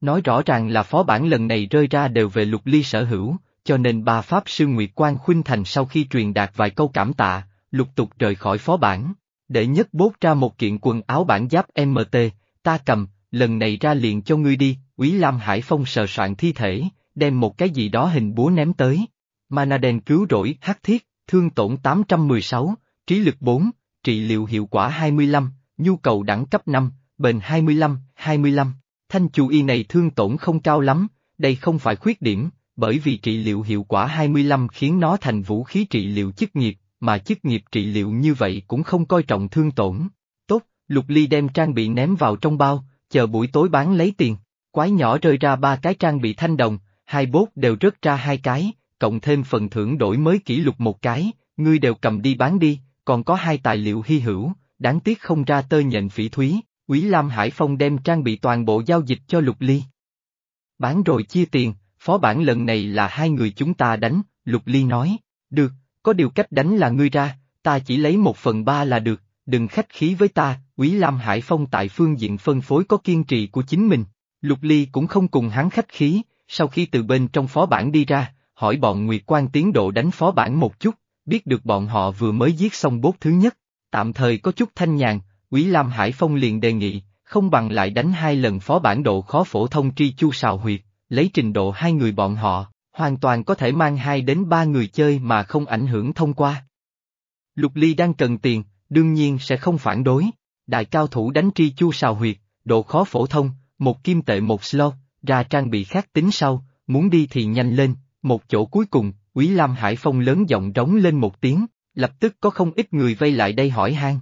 Nói rõ ràng là phó bản lần này rơi ra đều về lục ly sở hữu, cho nên ba pháp sư Nguyệt Quan Khuynh Thành sau khi truyền đạt vài câu cảm tạ, lục tục rời khỏi phó bản. Để nhất bốt ra một kiện quần áo bản giáp MT, ta cầm, lần này ra liền cho ngươi đi, Quý Lam Hải Phong sờ soạn thi thể, đem một cái gì đó hình búa ném tới. Mana cứu rỗi, hắc thiết, thương tổn 816, trí lực 4, trị liệu hiệu quả 25, nhu cầu đẳng cấp 5, bền 25, 25. Thanh chú y này thương tổn không cao lắm, đây không phải khuyết điểm, bởi vì trị liệu hiệu quả 25 khiến nó thành vũ khí trị liệu chức nghiệp, mà chức nghiệp trị liệu như vậy cũng không coi trọng thương tổn. Tốt, Lục Ly đem trang bị ném vào trong bao, chờ buổi tối bán lấy tiền. Quái nhỏ rơi ra ba cái trang bị thanh đồng, hai bốt đều rớt ra hai cái, cộng thêm phần thưởng đổi mới kỷ lục một cái, ngươi đều cầm đi bán đi, còn có hai tài liệu hy hữu, đáng tiếc không ra tơ nhận phỉ thúy, Quý Lam Hải Phong đem trang bị toàn bộ giao dịch cho Lục Ly. Bán rồi chia tiền, phó bản lần này là hai người chúng ta đánh, Lục Ly nói, được, có điều cách đánh là ngươi ra, ta chỉ lấy một phần ba là được, đừng khách khí với ta, Quý Lam Hải Phong tại phương diện phân phối có kiên trì của chính mình. Lục Ly cũng không cùng hắn khách khí, sau khi từ bên trong phó bản đi ra, hỏi bọn Nguyệt Quan tiến độ đánh phó bản một chút, biết được bọn họ vừa mới giết xong bốt thứ nhất, tạm thời có chút thanh nhàn, Quý Lam Hải Phong liền đề nghị, không bằng lại đánh hai lần phó bản độ khó phổ thông tri chu sào huyệt, lấy trình độ hai người bọn họ, hoàn toàn có thể mang hai đến ba người chơi mà không ảnh hưởng thông qua. Lục Ly đang cần tiền, đương nhiên sẽ không phản đối, đại cao thủ đánh tri chu sào huyệt, độ khó phổ thông, một kim tệ một slot, ra trang bị khác tính sau, muốn đi thì nhanh lên, một chỗ cuối cùng, Quý Lam Hải Phong lớn giọng rống lên một tiếng, lập tức có không ít người vây lại đây hỏi han.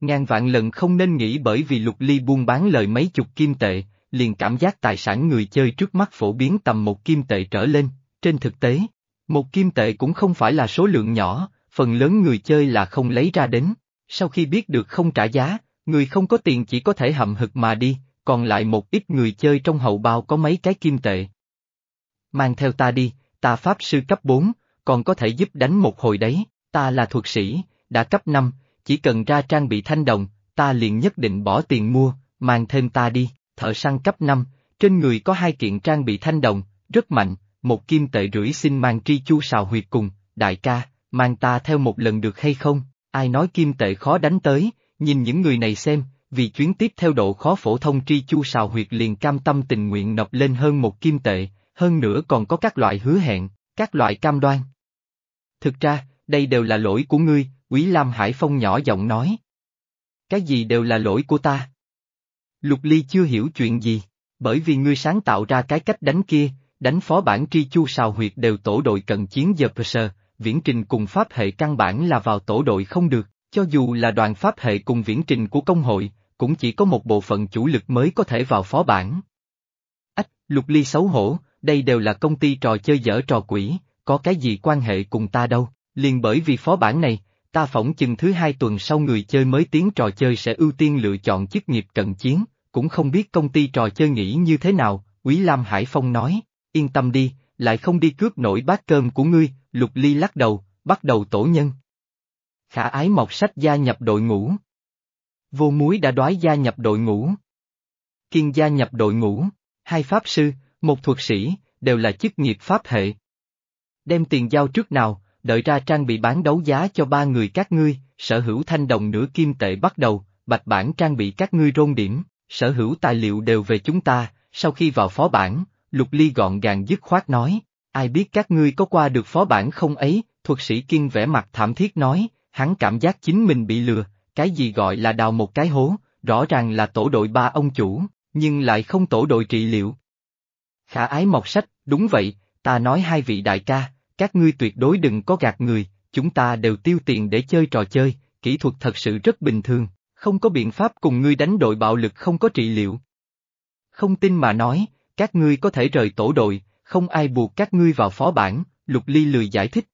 Ngàn vạn lần không nên nghĩ bởi vì lục ly buôn bán lời mấy chục kim tệ, liền cảm giác tài sản người chơi trước mắt phổ biến tầm một kim tệ trở lên, trên thực tế, một kim tệ cũng không phải là số lượng nhỏ, phần lớn người chơi là không lấy ra đến, sau khi biết được không trả giá, người không có tiền chỉ có thể hậm hực mà đi, còn lại một ít người chơi trong hậu bao có mấy cái kim tệ. Mang theo ta đi, ta pháp sư cấp 4, còn có thể giúp đánh một hồi đấy, ta là thuật sĩ, đã cấp 5, chỉ cần ra trang bị thanh đồng, ta liền nhất định bỏ tiền mua, mang thêm ta đi, thợ săn cấp 5, trên người có hai kiện trang bị thanh đồng, rất mạnh, một kim tệ rưỡi xin mang tri chu sào huyệt cùng, đại ca, mang ta theo một lần được hay không, ai nói kim tệ khó đánh tới, nhìn những người này xem, vì chuyến tiếp theo độ khó phổ thông tri chu sào huyệt liền cam tâm tình nguyện nộp lên hơn một kim tệ, hơn nữa còn có các loại hứa hẹn, các loại cam đoan. Thực ra, đây đều là lỗi của ngươi, Quý Lam Hải Phong nhỏ giọng nói. Cái gì đều là lỗi của ta? Lục Ly chưa hiểu chuyện gì, bởi vì ngươi sáng tạo ra cái cách đánh kia, đánh phó bản tri chu sào huyệt đều tổ đội cận chiến giờ sơ, viễn trình cùng pháp hệ căn bản là vào tổ đội không được, cho dù là đoàn pháp hệ cùng viễn trình của công hội, cũng chỉ có một bộ phận chủ lực mới có thể vào phó bản. Ách, Lục Ly xấu hổ, đây đều là công ty trò chơi dở trò quỷ, có cái gì quan hệ cùng ta đâu, liền bởi vì phó bản này, ta phỏng chừng thứ hai tuần sau người chơi mới tiến trò chơi sẽ ưu tiên lựa chọn chức nghiệp cận chiến, cũng không biết công ty trò chơi nghĩ như thế nào, Quý Lam Hải Phong nói, yên tâm đi, lại không đi cướp nổi bát cơm của ngươi, Lục Ly lắc đầu, bắt đầu tổ nhân. Khả ái mọc sách gia nhập đội ngũ. Vô muối đã đoái gia nhập đội ngũ. Kiên gia nhập đội ngũ, hai pháp sư, một thuật sĩ, đều là chức nghiệp pháp hệ. Đem tiền giao trước nào, đợi ra trang bị bán đấu giá cho ba người các ngươi, sở hữu thanh đồng nửa kim tệ bắt đầu, bạch bản trang bị các ngươi rôn điểm, sở hữu tài liệu đều về chúng ta, sau khi vào phó bản, Lục Ly gọn gàng dứt khoát nói, ai biết các ngươi có qua được phó bản không ấy, thuật sĩ kiên vẽ mặt thảm thiết nói, hắn cảm giác chính mình bị lừa, cái gì gọi là đào một cái hố, rõ ràng là tổ đội ba ông chủ, nhưng lại không tổ đội trị liệu. Khả ái mọc sách, đúng vậy, ta nói hai vị đại ca, các ngươi tuyệt đối đừng có gạt người, chúng ta đều tiêu tiền để chơi trò chơi, kỹ thuật thật sự rất bình thường, không có biện pháp cùng ngươi đánh đội bạo lực không có trị liệu. Không tin mà nói, các ngươi có thể rời tổ đội, không ai buộc các ngươi vào phó bản, Lục Ly lười giải thích.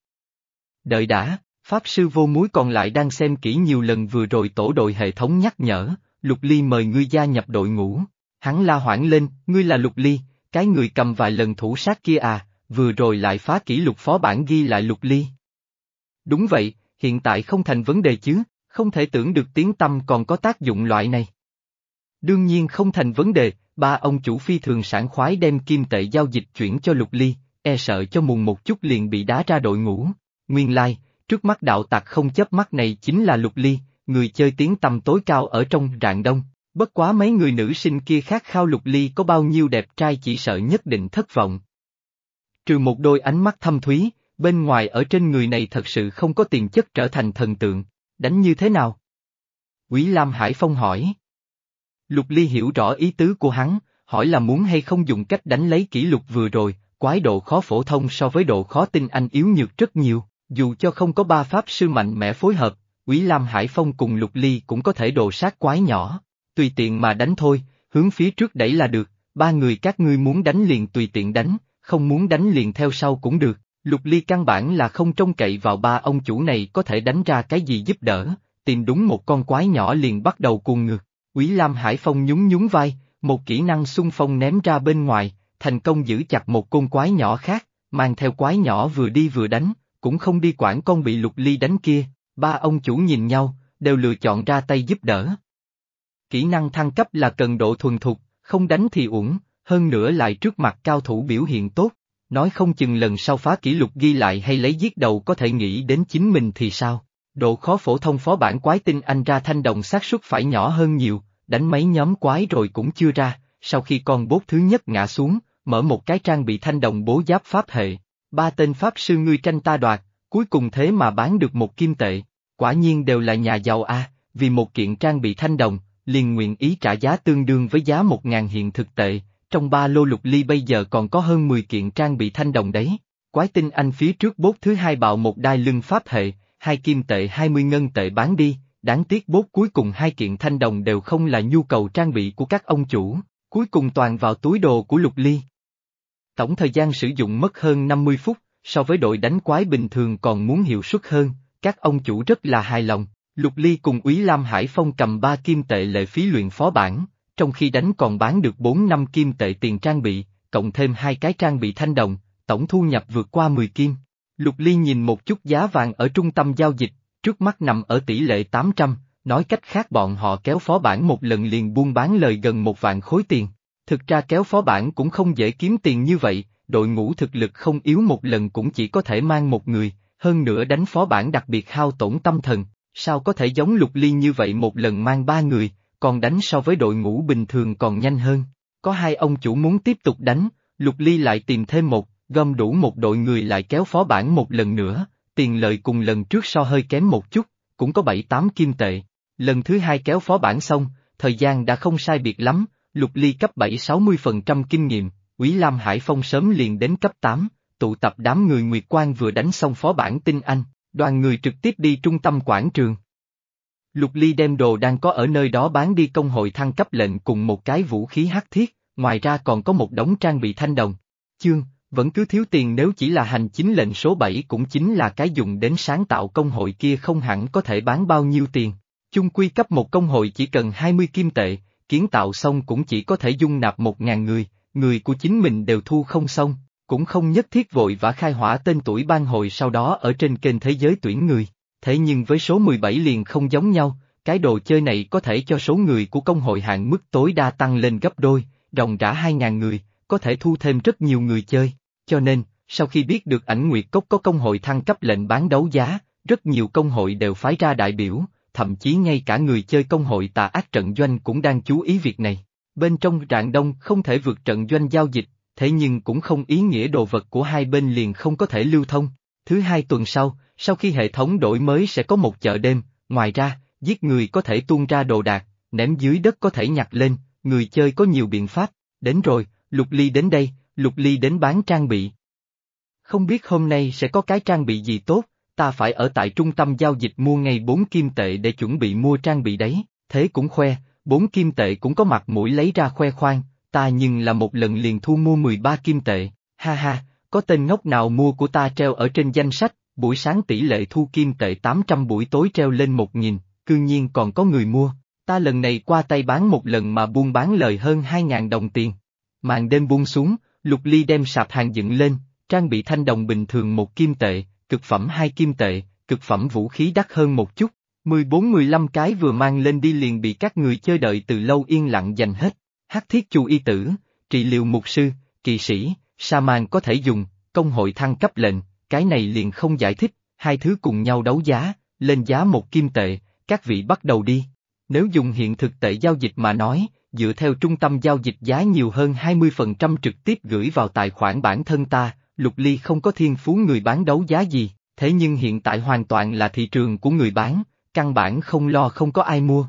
Đợi đã, Pháp Sư vô muối còn lại đang xem kỹ nhiều lần vừa rồi tổ đội hệ thống nhắc nhở, Lục Ly mời ngươi gia nhập đội ngũ. Hắn la hoảng lên, ngươi là Lục Ly, cái người cầm vài lần thủ sát kia à, vừa rồi lại phá kỷ lục phó bản ghi lại lục ly. Đúng vậy, hiện tại không thành vấn đề chứ, không thể tưởng được tiếng tâm còn có tác dụng loại này. Đương nhiên không thành vấn đề, ba ông chủ phi thường sản khoái đem kim tệ giao dịch chuyển cho lục ly, e sợ cho mùng một chút liền bị đá ra đội ngũ. Nguyên lai, like, trước mắt đạo tặc không chấp mắt này chính là lục ly, người chơi tiếng tầm tối cao ở trong rạng đông. Bất quá mấy người nữ sinh kia khác khao lục ly có bao nhiêu đẹp trai chỉ sợ nhất định thất vọng. Trừ một đôi ánh mắt thâm thúy, bên ngoài ở trên người này thật sự không có tiền chất trở thành thần tượng, đánh như thế nào? Quý Lam Hải Phong hỏi. Lục Ly hiểu rõ ý tứ của hắn, hỏi là muốn hay không dùng cách đánh lấy kỷ lục vừa rồi, quái độ khó phổ thông so với độ khó tinh anh yếu nhược rất nhiều, dù cho không có ba pháp sư mạnh mẽ phối hợp, Quý Lam Hải Phong cùng Lục Ly cũng có thể đồ sát quái nhỏ, tùy tiện mà đánh thôi, hướng phía trước đẩy là được, ba người các ngươi muốn đánh liền tùy tiện đánh, không muốn đánh liền theo sau cũng được, Lục Ly căn bản là không trông cậy vào ba ông chủ này có thể đánh ra cái gì giúp đỡ, tìm đúng một con quái nhỏ liền bắt đầu cuồng ngược. Quý Lam Hải Phong nhún nhún vai, một kỹ năng xung phong ném ra bên ngoài, thành công giữ chặt một con quái nhỏ khác, mang theo quái nhỏ vừa đi vừa đánh, cũng không đi quản con bị lục ly đánh kia, ba ông chủ nhìn nhau, đều lựa chọn ra tay giúp đỡ. Kỹ năng thăng cấp là cần độ thuần thục, không đánh thì uổng, hơn nữa lại trước mặt cao thủ biểu hiện tốt, nói không chừng lần sau phá kỷ lục ghi lại hay lấy giết đầu có thể nghĩ đến chính mình thì sao. Độ khó phổ thông phó bản quái tinh anh ra thanh đồng xác suất phải nhỏ hơn nhiều, đánh mấy nhóm quái rồi cũng chưa ra, sau khi con bốt thứ nhất ngã xuống, mở một cái trang bị thanh đồng bố giáp pháp hệ, ba tên pháp sư ngươi tranh ta đoạt, cuối cùng thế mà bán được một kim tệ, quả nhiên đều là nhà giàu a, vì một kiện trang bị thanh đồng, liền nguyện ý trả giá tương đương với giá một ngàn hiện thực tệ, trong ba lô lục ly bây giờ còn có hơn 10 kiện trang bị thanh đồng đấy. Quái tinh anh phía trước bốt thứ hai bạo một đai lưng pháp hệ, hai kim tệ 20 ngân tệ bán đi, đáng tiếc bốt cuối cùng hai kiện thanh đồng đều không là nhu cầu trang bị của các ông chủ, cuối cùng toàn vào túi đồ của lục ly. Tổng thời gian sử dụng mất hơn 50 phút, so với đội đánh quái bình thường còn muốn hiệu suất hơn, các ông chủ rất là hài lòng. Lục Ly cùng Úy Lam Hải Phong cầm ba kim tệ lệ phí luyện phó bản, trong khi đánh còn bán được 4 năm kim tệ tiền trang bị, cộng thêm hai cái trang bị thanh đồng, tổng thu nhập vượt qua 10 kim. Lục Ly nhìn một chút giá vàng ở trung tâm giao dịch, trước mắt nằm ở tỷ lệ 800, nói cách khác bọn họ kéo phó bản một lần liền buôn bán lời gần một vạn khối tiền. Thực ra kéo phó bản cũng không dễ kiếm tiền như vậy, đội ngũ thực lực không yếu một lần cũng chỉ có thể mang một người, hơn nữa đánh phó bản đặc biệt hao tổn tâm thần, sao có thể giống lục ly như vậy một lần mang ba người, còn đánh so với đội ngũ bình thường còn nhanh hơn. Có hai ông chủ muốn tiếp tục đánh, lục ly lại tìm thêm một, gom đủ một đội người lại kéo phó bản một lần nữa, tiền lợi cùng lần trước so hơi kém một chút, cũng có bảy tám kim tệ. Lần thứ hai kéo phó bản xong, thời gian đã không sai biệt lắm, lục ly cấp 7-60% kinh nghiệm, Quý Lam Hải Phong sớm liền đến cấp 8, tụ tập đám người Nguyệt quang vừa đánh xong phó bản tinh anh, đoàn người trực tiếp đi trung tâm quảng trường. Lục Ly đem đồ đang có ở nơi đó bán đi công hội thăng cấp lệnh cùng một cái vũ khí hắc thiết, ngoài ra còn có một đống trang bị thanh đồng. Chương, vẫn cứ thiếu tiền nếu chỉ là hành chính lệnh số 7 cũng chính là cái dùng đến sáng tạo công hội kia không hẳn có thể bán bao nhiêu tiền. Chung quy cấp một công hội chỉ cần 20 kim tệ, kiến tạo xong cũng chỉ có thể dung nạp 1.000 người, người của chính mình đều thu không xong, cũng không nhất thiết vội vã khai hỏa tên tuổi ban hội sau đó ở trên kênh thế giới tuyển người. Thế nhưng với số 17 liền không giống nhau, cái đồ chơi này có thể cho số người của công hội hạn mức tối đa tăng lên gấp đôi, đồng rã 2.000 người, có thể thu thêm rất nhiều người chơi. Cho nên, sau khi biết được ảnh Nguyệt Cốc có công hội thăng cấp lệnh bán đấu giá, rất nhiều công hội đều phái ra đại biểu, thậm chí ngay cả người chơi công hội tà ác trận doanh cũng đang chú ý việc này. Bên trong rạng đông không thể vượt trận doanh giao dịch, thế nhưng cũng không ý nghĩa đồ vật của hai bên liền không có thể lưu thông. Thứ hai tuần sau, sau khi hệ thống đổi mới sẽ có một chợ đêm, ngoài ra, giết người có thể tuôn ra đồ đạc, ném dưới đất có thể nhặt lên, người chơi có nhiều biện pháp, đến rồi, Lục Ly đến đây, Lục Ly đến bán trang bị. Không biết hôm nay sẽ có cái trang bị gì tốt, ta phải ở tại trung tâm giao dịch mua ngay bốn kim tệ để chuẩn bị mua trang bị đấy, thế cũng khoe, bốn kim tệ cũng có mặt mũi lấy ra khoe khoang, ta nhưng là một lần liền thu mua 13 kim tệ, ha ha, có tên ngốc nào mua của ta treo ở trên danh sách, buổi sáng tỷ lệ thu kim tệ 800 buổi tối treo lên 1.000, cư nhiên còn có người mua, ta lần này qua tay bán một lần mà buôn bán lời hơn 2.000 đồng tiền. Màn đêm buông xuống, Lục Ly đem sạp hàng dựng lên, trang bị thanh đồng bình thường một kim tệ, cực phẩm hai kim tệ, cực phẩm vũ khí đắt hơn một chút. 14-15 cái vừa mang lên đi liền bị các người chơi đợi từ lâu yên lặng giành hết. Hắc thiết chu y tử, trị liệu mục sư, kỳ sĩ, sa man có thể dùng, công hội thăng cấp lệnh, cái này liền không giải thích, hai thứ cùng nhau đấu giá, lên giá một kim tệ, các vị bắt đầu đi. Nếu dùng hiện thực tệ giao dịch mà nói, dựa theo trung tâm giao dịch giá nhiều hơn 20% trực tiếp gửi vào tài khoản bản thân ta, Lục Ly không có thiên phú người bán đấu giá gì, thế nhưng hiện tại hoàn toàn là thị trường của người bán, căn bản không lo không có ai mua.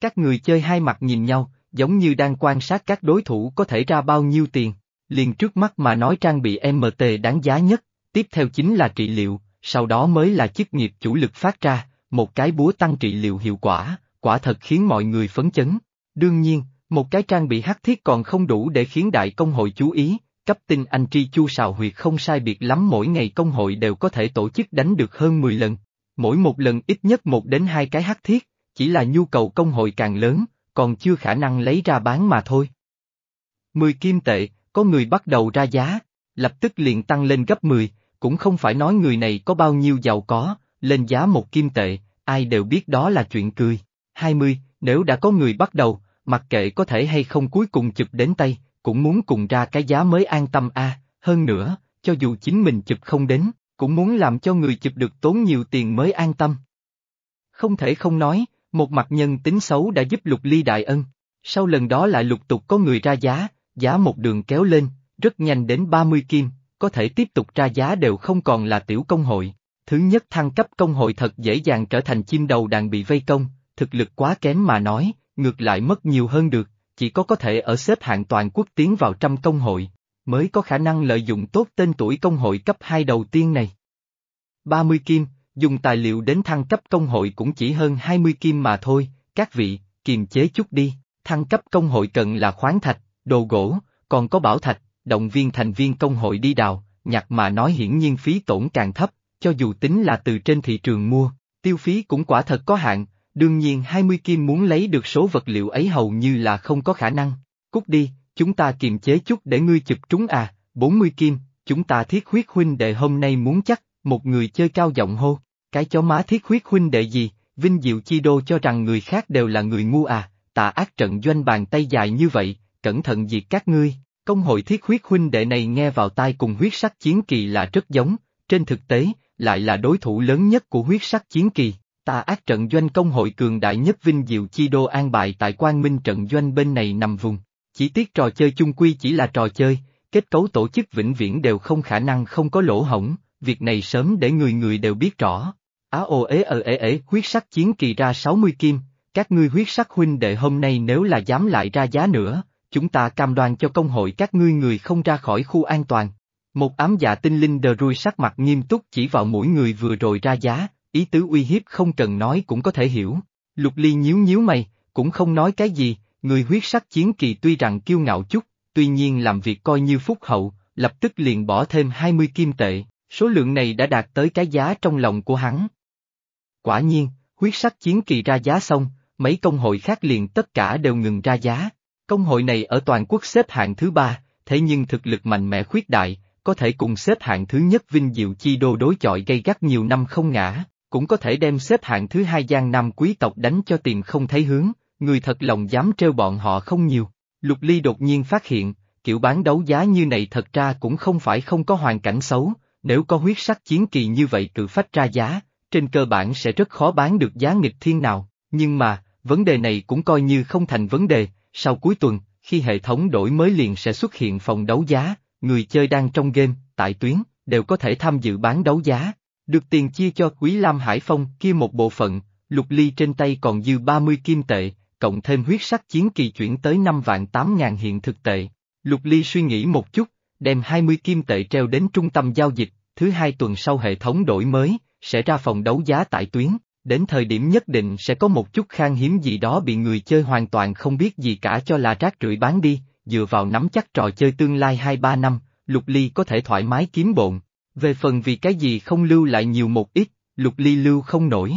Các người chơi hai mặt nhìn nhau, giống như đang quan sát các đối thủ có thể ra bao nhiêu tiền, liền trước mắt mà nói trang bị MT đáng giá nhất, tiếp theo chính là trị liệu, sau đó mới là chức nghiệp chủ lực phát ra, một cái búa tăng trị liệu hiệu quả, quả thật khiến mọi người phấn chấn. Đương nhiên, một cái trang bị hắc thiết còn không đủ để khiến đại công hội chú ý, cấp tinh anh tri chu sào huyệt không sai biệt lắm mỗi ngày công hội đều có thể tổ chức đánh được hơn 10 lần. Mỗi một lần ít nhất một đến hai cái hắc thiết, chỉ là nhu cầu công hội càng lớn, còn chưa khả năng lấy ra bán mà thôi. 10 kim tệ, có người bắt đầu ra giá, lập tức liền tăng lên gấp 10, cũng không phải nói người này có bao nhiêu giàu có, lên giá một kim tệ, ai đều biết đó là chuyện cười. 20, nếu đã có người bắt đầu, mặc kệ có thể hay không cuối cùng chụp đến tay, cũng muốn cùng ra cái giá mới an tâm a. hơn nữa, cho dù chính mình chụp không đến, cũng muốn làm cho người chụp được tốn nhiều tiền mới an tâm. Không thể không nói, một mặt nhân tính xấu đã giúp lục ly đại ân, sau lần đó lại lục tục có người ra giá, giá một đường kéo lên, rất nhanh đến 30 kim, có thể tiếp tục ra giá đều không còn là tiểu công hội. Thứ nhất thăng cấp công hội thật dễ dàng trở thành chim đầu đàn bị vây công, thực lực quá kém mà nói, ngược lại mất nhiều hơn được, chỉ có có thể ở xếp hạng toàn quốc tiến vào trăm công hội, mới có khả năng lợi dụng tốt tên tuổi công hội cấp 2 đầu tiên này. 30 kim, dùng tài liệu đến thăng cấp công hội cũng chỉ hơn 20 kim mà thôi, các vị, kiềm chế chút đi, thăng cấp công hội cần là khoáng thạch, đồ gỗ, còn có bảo thạch, động viên thành viên công hội đi đào, nhặt mà nói hiển nhiên phí tổn càng thấp, cho dù tính là từ trên thị trường mua, tiêu phí cũng quả thật có hạn, đương nhiên 20 kim muốn lấy được số vật liệu ấy hầu như là không có khả năng. Cút đi, chúng ta kiềm chế chút để ngươi chụp trúng à, 40 kim, chúng ta thiết huyết huynh đệ hôm nay muốn chắc, một người chơi cao giọng hô, cái chó má thiết huyết huynh đệ gì, Vinh Diệu Chi Đô cho rằng người khác đều là người ngu à, tà ác trận doanh bàn tay dài như vậy, cẩn thận diệt các ngươi. Công hội thiết huyết huynh đệ này nghe vào tai cùng huyết sắc chiến kỳ là rất giống, trên thực tế, lại là đối thủ lớn nhất của huyết sắc chiến kỳ. Tà ác trận doanh công hội cường đại nhất Vinh Diệu Chi Đô an bài tại quan minh trận doanh bên này nằm vùng. Chỉ tiếc trò chơi chung quy chỉ là trò chơi, kết cấu tổ chức vĩnh viễn đều không khả năng không có lỗ hổng, việc này sớm để người người đều biết rõ. Á ô ế ở ế ế huyết sắc chiến kỳ ra 60 kim, các ngươi huyết sắc huynh đệ hôm nay nếu là dám lại ra giá nữa, chúng ta cam đoan cho công hội các ngươi người không ra khỏi khu an toàn. Một ám dạ tinh linh đờ rui sắc mặt nghiêm túc chỉ vào mỗi người vừa rồi ra giá, ý tứ uy hiếp không cần nói cũng có thể hiểu. Lục ly nhíu nhíu mày, cũng không nói cái gì, người huyết sắc chiến kỳ tuy rằng kiêu ngạo chút, tuy nhiên làm việc coi như phúc hậu, lập tức liền bỏ thêm 20 kim tệ, số lượng này đã đạt tới cái giá trong lòng của hắn. Quả nhiên, huyết sắc chiến kỳ ra giá xong, mấy công hội khác liền tất cả đều ngừng ra giá. Công hội này ở toàn quốc xếp hạng thứ ba, thế nhưng thực lực mạnh mẽ khuyết đại, có thể cùng xếp hạng thứ nhất Vinh Diệu Chi Đô đối chọi gây gắt nhiều năm không ngã, cũng có thể đem xếp hạng thứ hai Giang Nam quý tộc đánh cho tìm không thấy hướng, người thật lòng dám trêu bọn họ không nhiều. Lục Ly đột nhiên phát hiện, kiểu bán đấu giá như này thật ra cũng không phải không có hoàn cảnh xấu, nếu có huyết sắc chiến kỳ như vậy tự phách ra giá, trên cơ bản sẽ rất khó bán được giá nghịch thiên nào, nhưng mà, vấn đề này cũng coi như không thành vấn đề, sau cuối tuần, khi hệ thống đổi mới liền sẽ xuất hiện phòng đấu giá, người chơi đang trong game, tại tuyến, đều có thể tham dự bán đấu giá. Được tiền chia cho Quý Lam Hải Phong kia một bộ phận, lục ly trên tay còn dư 30 kim tệ, cộng thêm huyết sắc chiến kỳ chuyển tới 5 vạn 8 ngàn hiện thực tệ. Lục ly suy nghĩ một chút, đem 20 kim tệ treo đến trung tâm giao dịch, thứ hai tuần sau hệ thống đổi mới, sẽ ra phòng đấu giá tại tuyến, đến thời điểm nhất định sẽ có một chút khan hiếm gì đó bị người chơi hoàn toàn không biết gì cả cho là rác rưởi bán đi, dựa vào nắm chắc trò chơi tương lai 2-3 năm, Lục Ly có thể thoải mái kiếm bộn. Về phần vì cái gì không lưu lại nhiều một ít, Lục Ly lưu không nổi.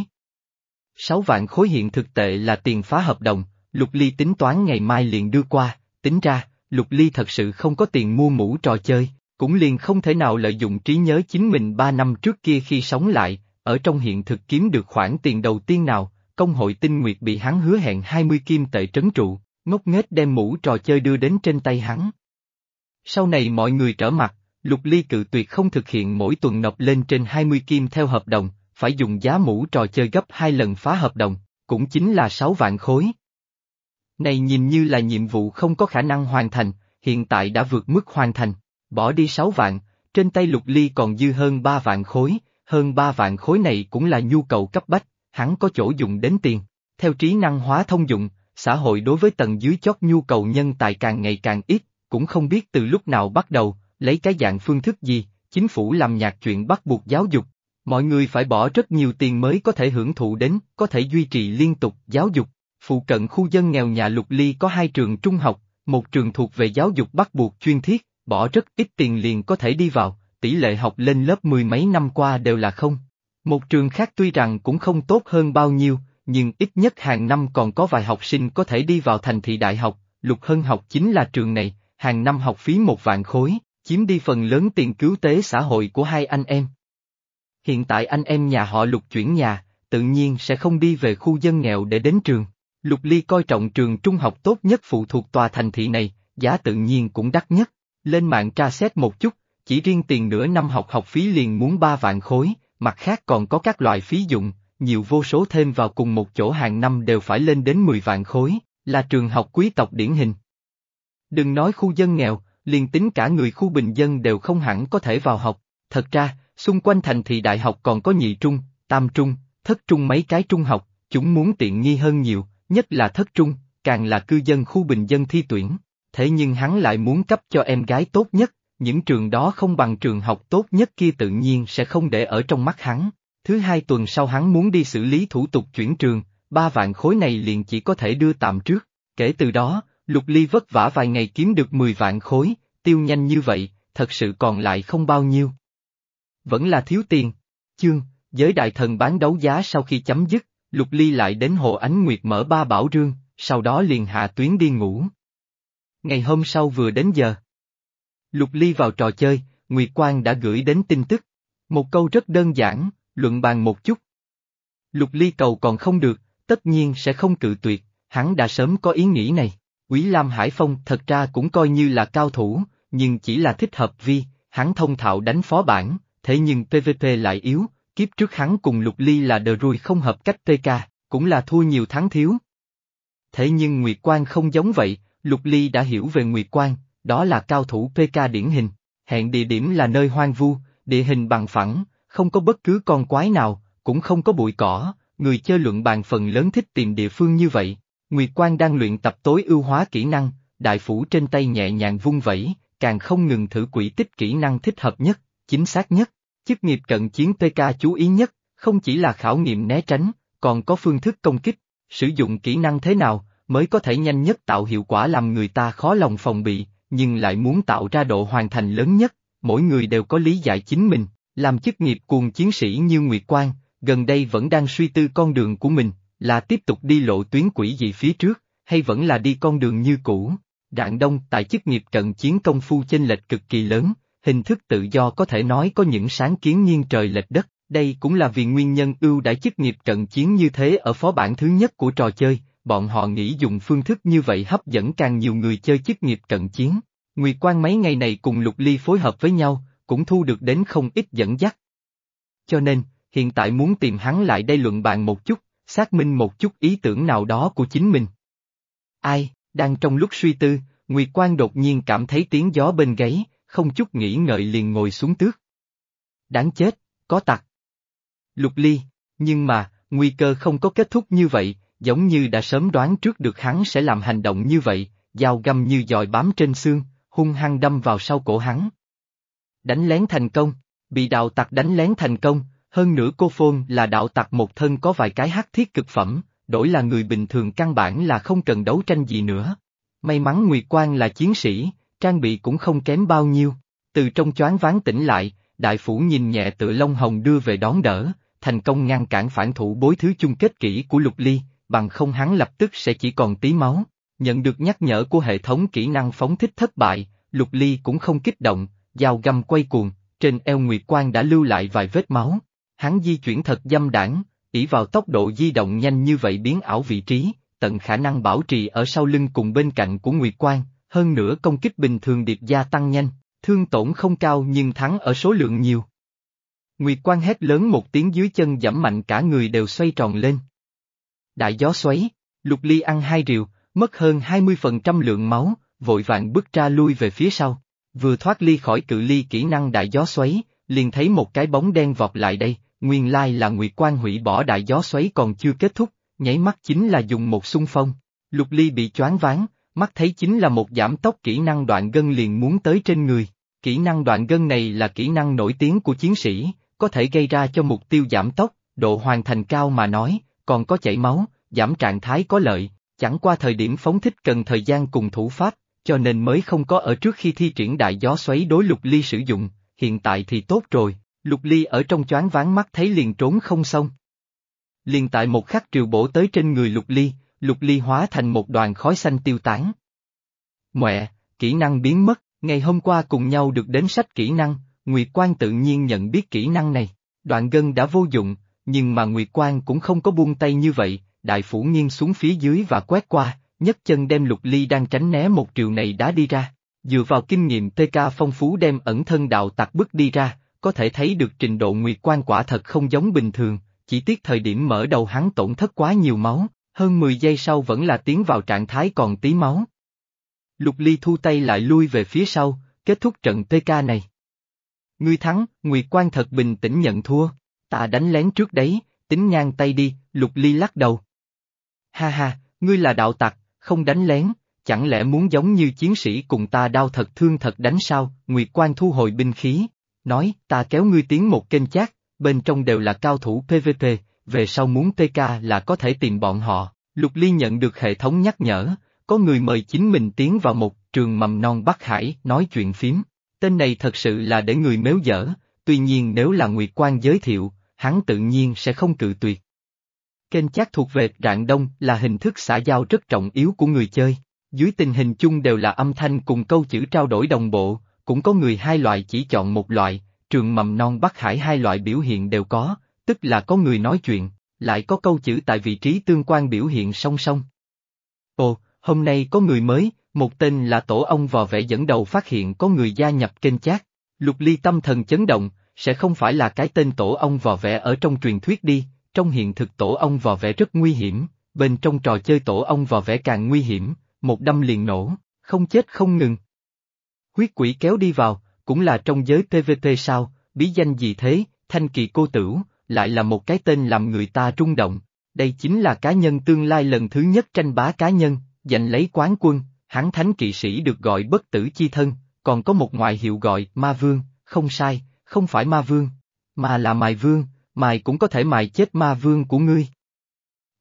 6 vạn khối hiện thực tệ là tiền phá hợp đồng, Lục Ly tính toán ngày mai liền đưa qua, tính ra, Lục Ly thật sự không có tiền mua mũ trò chơi, cũng liền không thể nào lợi dụng trí nhớ chính mình ba năm trước kia khi sống lại, ở trong hiện thực kiếm được khoản tiền đầu tiên nào, công hội tinh nguyệt bị hắn hứa hẹn 20 kim tệ trấn trụ, ngốc nghếch đem mũ trò chơi đưa đến trên tay hắn. Sau này mọi người trở mặt, Lục Ly cự tuyệt không thực hiện mỗi tuần nộp lên trên 20 kim theo hợp đồng, phải dùng giá mũ trò chơi gấp hai lần phá hợp đồng, cũng chính là 6 vạn khối. Này nhìn như là nhiệm vụ không có khả năng hoàn thành, hiện tại đã vượt mức hoàn thành, bỏ đi 6 vạn, trên tay Lục Ly còn dư hơn 3 vạn khối, hơn 3 vạn khối này cũng là nhu cầu cấp bách, hắn có chỗ dùng đến tiền. Theo trí năng hóa thông dụng, xã hội đối với tầng dưới chót nhu cầu nhân tài càng ngày càng ít, cũng không biết từ lúc nào bắt đầu, lấy cái dạng phương thức gì, chính phủ làm nhạc chuyện bắt buộc giáo dục. Mọi người phải bỏ rất nhiều tiền mới có thể hưởng thụ đến, có thể duy trì liên tục giáo dục. Phụ cận khu dân nghèo nhà Lục Ly có hai trường trung học, một trường thuộc về giáo dục bắt buộc chuyên thiết, bỏ rất ít tiền liền có thể đi vào, tỷ lệ học lên lớp mười mấy năm qua đều là không. Một trường khác tuy rằng cũng không tốt hơn bao nhiêu, nhưng ít nhất hàng năm còn có vài học sinh có thể đi vào thành thị đại học, Lục Hân học chính là trường này, hàng năm học phí một vạn khối, chiếm đi phần lớn tiền cứu tế xã hội của hai anh em. Hiện tại anh em nhà họ Lục chuyển nhà, tự nhiên sẽ không đi về khu dân nghèo để đến trường. Lục Ly coi trọng trường trung học tốt nhất phụ thuộc tòa thành thị này, giá tự nhiên cũng đắt nhất. Lên mạng tra xét một chút, chỉ riêng tiền nửa năm học học phí liền muốn 3 vạn khối, mặt khác còn có các loại phí dụng, nhiều vô số thêm vào cùng một chỗ hàng năm đều phải lên đến 10 vạn khối, là trường học quý tộc điển hình. Đừng nói khu dân nghèo, liền tính cả người khu bình dân đều không hẳn có thể vào học, thật ra, xung quanh thành thị đại học còn có nhị trung, tam trung, thất trung mấy cái trung học, chúng muốn tiện nghi hơn nhiều, nhất là thất trung, càng là cư dân khu bình dân thi tuyển, thế nhưng hắn lại muốn cấp cho em gái tốt nhất, những trường đó không bằng trường học tốt nhất kia tự nhiên sẽ không để ở trong mắt hắn. Thứ hai tuần sau hắn muốn đi xử lý thủ tục chuyển trường, ba vạn khối này liền chỉ có thể đưa tạm trước. Kể từ đó, Lục Ly vất vả vài ngày kiếm được 10 vạn khối, tiêu nhanh như vậy, thật sự còn lại không bao nhiêu. Vẫn là thiếu tiền. Chương, giới đại thần bán đấu giá sau khi chấm dứt, Lục Ly lại đến Hồ Ánh Nguyệt mở ba bảo rương, sau đó liền hạ tuyến đi ngủ. Ngày hôm sau vừa đến giờ. Lục Ly vào trò chơi, Nguyệt Quang đã gửi đến tin tức. Một câu rất đơn giản, luận bàn một chút. Lục Ly cầu còn không được, tất nhiên sẽ không cự tuyệt, hắn đã sớm có ý nghĩ này. Quý Lam Hải Phong thật ra cũng coi như là cao thủ, nhưng chỉ là thích hợp vi, hắn thông thạo đánh phó bản, thế nhưng PVP lại yếu, kiếp trước hắn cùng Lục Ly là đờ rui không hợp cách TK, cũng là thua nhiều thắng thiếu. Thế nhưng Nguyệt Quang không giống vậy, Lục Ly đã hiểu về Nguyệt Quang, đó là cao thủ PK điển hình, hẹn địa điểm là nơi hoang vu, địa hình bằng phẳng, không có bất cứ con quái nào, cũng không có bụi cỏ, người chơi luận bàn phần lớn thích tìm địa phương như vậy. Nguyệt Quang đang luyện tập tối ưu hóa kỹ năng, đại phủ trên tay nhẹ nhàng vung vẩy, càng không ngừng thử quỹ tích kỹ năng thích hợp nhất, chính xác nhất. Chức nghiệp cận chiến PK chú ý nhất, không chỉ là khảo nghiệm né tránh, còn có phương thức công kích, sử dụng kỹ năng thế nào, mới có thể nhanh nhất tạo hiệu quả làm người ta khó lòng phòng bị, nhưng lại muốn tạo ra độ hoàn thành lớn nhất, mỗi người đều có lý giải chính mình, làm chức nghiệp cuồng chiến sĩ như Nguyệt Quang, gần đây vẫn đang suy tư con đường của mình, là tiếp tục đi lộ tuyến quỷ dị phía trước, hay vẫn là đi con đường như cũ. Đạn đông tại chức nghiệp cận chiến công phu chênh lệch cực kỳ lớn, hình thức tự do có thể nói có những sáng kiến nghiêng trời lệch đất, đây cũng là vì nguyên nhân ưu đãi chức nghiệp cận chiến như thế ở phó bản thứ nhất của trò chơi, bọn họ nghĩ dùng phương thức như vậy hấp dẫn càng nhiều người chơi chức nghiệp cận chiến. Nguyệt Quang mấy ngày này cùng Lục Ly phối hợp với nhau, cũng thu được đến không ít dẫn dắt. Cho nên, hiện tại muốn tìm hắn lại đây luận bàn một chút, xác minh một chút ý tưởng nào đó của chính mình. Ai, đang trong lúc suy tư, Nguyệt Quang đột nhiên cảm thấy tiếng gió bên gáy, không chút nghĩ ngợi liền ngồi xuống tước. Đáng chết, có tặc. Lục Ly, nhưng mà, nguy cơ không có kết thúc như vậy, giống như đã sớm đoán trước được hắn sẽ làm hành động như vậy, dao găm như dòi bám trên xương, hung hăng đâm vào sau cổ hắn. Đánh lén thành công, bị đạo tặc đánh lén thành công, hơn nữa cô Phôn là đạo tặc một thân có vài cái hắc thiết cực phẩm, đổi là người bình thường căn bản là không cần đấu tranh gì nữa. May mắn Nguyệt Quang là chiến sĩ, trang bị cũng không kém bao nhiêu, từ trong choáng ván tỉnh lại, đại phủ nhìn nhẹ tự Long Hồng đưa về đón đỡ, thành công ngăn cản phản thủ bối thứ chung kết kỹ của Lục Ly, bằng không hắn lập tức sẽ chỉ còn tí máu. Nhận được nhắc nhở của hệ thống kỹ năng phóng thích thất bại, Lục Ly cũng không kích động, dao găm quay cuồng, trên eo Nguyệt Quang đã lưu lại vài vết máu. Hắn di chuyển thật dâm đảng, ỷ vào tốc độ di động nhanh như vậy biến ảo vị trí, tận khả năng bảo trì ở sau lưng cùng bên cạnh của Nguyệt Quang, hơn nữa công kích bình thường điệp gia tăng nhanh, thương tổn không cao nhưng thắng ở số lượng nhiều. Nguyệt Quang hét lớn một tiếng dưới chân giảm mạnh cả người đều xoay tròn lên. Đại gió xoáy, Lục Ly ăn hai rìu, mất hơn 20% lượng máu, vội vàng bước ra lui về phía sau. Vừa thoát ly khỏi cự ly kỹ năng đại gió xoáy, liền thấy một cái bóng đen vọt lại đây, nguyên lai là Nguyệt Quang hủy bỏ đại gió xoáy còn chưa kết thúc, nháy mắt chính là dùng một xung phong. Lục Ly bị choáng váng, mắt thấy chính là một giảm tốc kỹ năng đoạn gân liền muốn tới trên người. Kỹ năng đoạn gân này là kỹ năng nổi tiếng của chiến sĩ, có thể gây ra cho mục tiêu giảm tốc, độ hoàn thành cao mà nói, còn có chảy máu, giảm trạng thái có lợi, chẳng qua thời điểm phóng thích cần thời gian cùng thủ pháp, cho nên mới không có ở trước khi thi triển đại gió xoáy đối lục ly sử dụng, hiện tại thì tốt rồi, lục ly ở trong choáng ván mắt thấy liền trốn không xong. Liền tại một khắc triều bổ tới trên người lục ly, lục ly hóa thành một đoàn khói xanh tiêu tán. Mẹ, kỹ năng biến mất, ngày hôm qua cùng nhau được đến sách kỹ năng, Nguyệt Quang tự nhiên nhận biết kỹ năng này, đoạn gân đã vô dụng, nhưng mà Nguyệt Quang cũng không có buông tay như vậy, đại phủ nghiêng xuống phía dưới và quét qua, nhấc chân đem lục ly đang tránh né một triệu này đã đi ra. Dựa vào kinh nghiệm TK phong phú đem ẩn thân đạo tặc bước đi ra, có thể thấy được trình độ nguyệt quang quả thật không giống bình thường, chỉ tiếc thời điểm mở đầu hắn tổn thất quá nhiều máu, hơn 10 giây sau vẫn là tiến vào trạng thái còn tí máu. Lục ly thu tay lại lui về phía sau, kết thúc trận TK này. Ngươi thắng, Nguyệt quang thật bình tĩnh nhận thua, ta đánh lén trước đấy, tính ngang tay đi, Lục Ly lắc đầu. Ha ha, ngươi là đạo tặc, không đánh lén, chẳng lẽ muốn giống như chiến sĩ cùng ta đau thật thương thật đánh sao, Nguyệt Quan thu hồi binh khí, nói, ta kéo ngươi tiến một kênh chát, bên trong đều là cao thủ PVP, về sau muốn TK là có thể tìm bọn họ. Lục Ly nhận được hệ thống nhắc nhở, có người mời chính mình tiến vào một trường mầm non Bắc Hải nói chuyện phím. Tên này thật sự là để người méo dở, tuy nhiên nếu là Nguyệt Quan giới thiệu, hắn tự nhiên sẽ không cự tuyệt. Kênh chat thuộc về rạng đông là hình thức xã giao rất trọng yếu của người chơi. Dưới tình hình chung đều là âm thanh cùng câu chữ trao đổi đồng bộ, cũng có người hai loại chỉ chọn một loại, trường mầm non Bắc Hải hai loại biểu hiện đều có, tức là có người nói chuyện, lại có câu chữ tại vị trí tương quan biểu hiện song song. Ồ, hôm nay có người mới, một tên là Tổ ông vò vẽ dẫn đầu phát hiện có người gia nhập kênh chat. Lục ly tâm thần chấn động, sẽ không phải là cái tên Tổ ông vò vẽ ở trong truyền thuyết đi, trong hiện thực Tổ ông vò vẽ rất nguy hiểm, bên trong trò chơi Tổ ông vò vẽ càng nguy hiểm, một đâm liền nổ, không chết không ngừng. Huyết quỷ kéo đi vào, cũng là trong giới PVP sao, bí danh gì thế, thanh kỳ cô tử, lại là một cái tên làm người ta rung động. Đây chính là cá nhân tương lai lần thứ nhất tranh bá cá nhân, giành lấy quán quân, hắn thánh kỵ sĩ được gọi bất tử chi thân, còn có một ngoại hiệu gọi ma vương, không sai, không phải ma vương, mà là mài vương, mài cũng có thể mài chết ma vương của ngươi.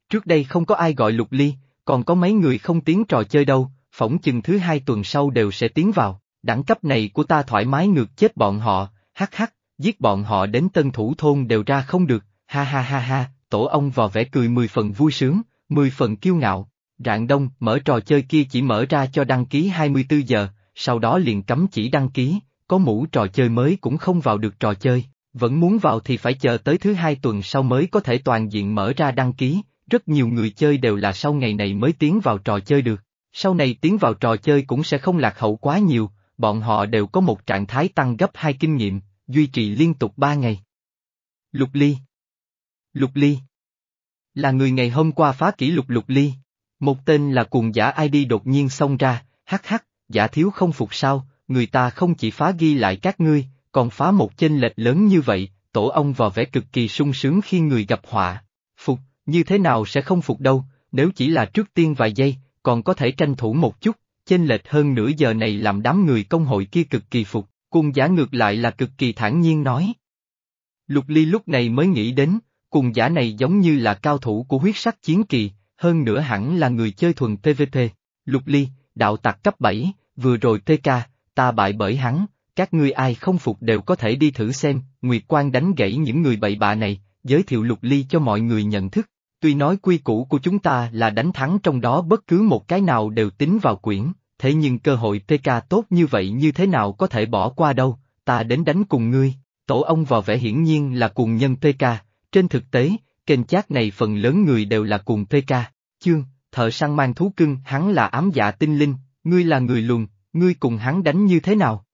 Trước đây không có ai gọi lục ly, còn có mấy người không tiến trò chơi đâu, phỏng chừng thứ hai tuần sau đều sẽ tiến vào, đẳng cấp này của ta thoải mái ngược chết bọn họ, hắc hắc, giết bọn họ đến tân thủ thôn đều ra không được, ha ha ha ha, tổ ông vò vẻ cười mười phần vui sướng, mười phần kiêu ngạo. Rạng đông, mở trò chơi kia chỉ mở ra cho đăng ký 24 giờ, sau đó liền cấm chỉ đăng ký, có mũ trò chơi mới cũng không vào được trò chơi, vẫn muốn vào thì phải chờ tới thứ hai tuần sau mới có thể toàn diện mở ra đăng ký, rất nhiều người chơi đều là sau ngày này mới tiến vào trò chơi được. Sau này tiến vào trò chơi cũng sẽ không lạc hậu quá nhiều, bọn họ đều có một trạng thái tăng gấp hai kinh nghiệm, duy trì liên tục ba ngày. Lục Ly Lục Ly Là người ngày hôm qua phá kỷ lục Lục Ly. Một tên là cuồng giả ID đột nhiên xông ra, hắc hắc, giả thiếu không phục sao, người ta không chỉ phá ghi lại các ngươi, còn phá một chênh lệch lớn như vậy, tổ ông vào vẻ cực kỳ sung sướng khi người gặp họa. Phục, như thế nào sẽ không phục đâu, nếu chỉ là trước tiên vài giây, còn có thể tranh thủ một chút, chênh lệch hơn nửa giờ này làm đám người công hội kia cực kỳ phục, Cung giả ngược lại là cực kỳ thản nhiên nói. Lục Ly lúc này mới nghĩ đến, cùng giả này giống như là cao thủ của huyết sắc chiến kỳ, hơn nữa hẳn là người chơi thuần PVP. Lục Ly, đạo tặc cấp 7, vừa rồi TK, ta bại bởi hắn, các ngươi ai không phục đều có thể đi thử xem, Nguyệt Quang đánh gãy những người bậy bạ này, giới thiệu Lục Ly cho mọi người nhận thức. Tuy nói quy củ của chúng ta là đánh thắng trong đó bất cứ một cái nào đều tính vào quyển, thế nhưng cơ hội PK tốt như vậy như thế nào có thể bỏ qua đâu, ta đến đánh cùng ngươi. Tổ ông vào vẻ hiển nhiên là cùng nhân PK, trên thực tế, kênh chat này phần lớn người đều là cùng PK. Chương, thợ săn mang thú cưng, hắn là ám dạ tinh linh, ngươi là người lùn, ngươi cùng hắn đánh như thế nào?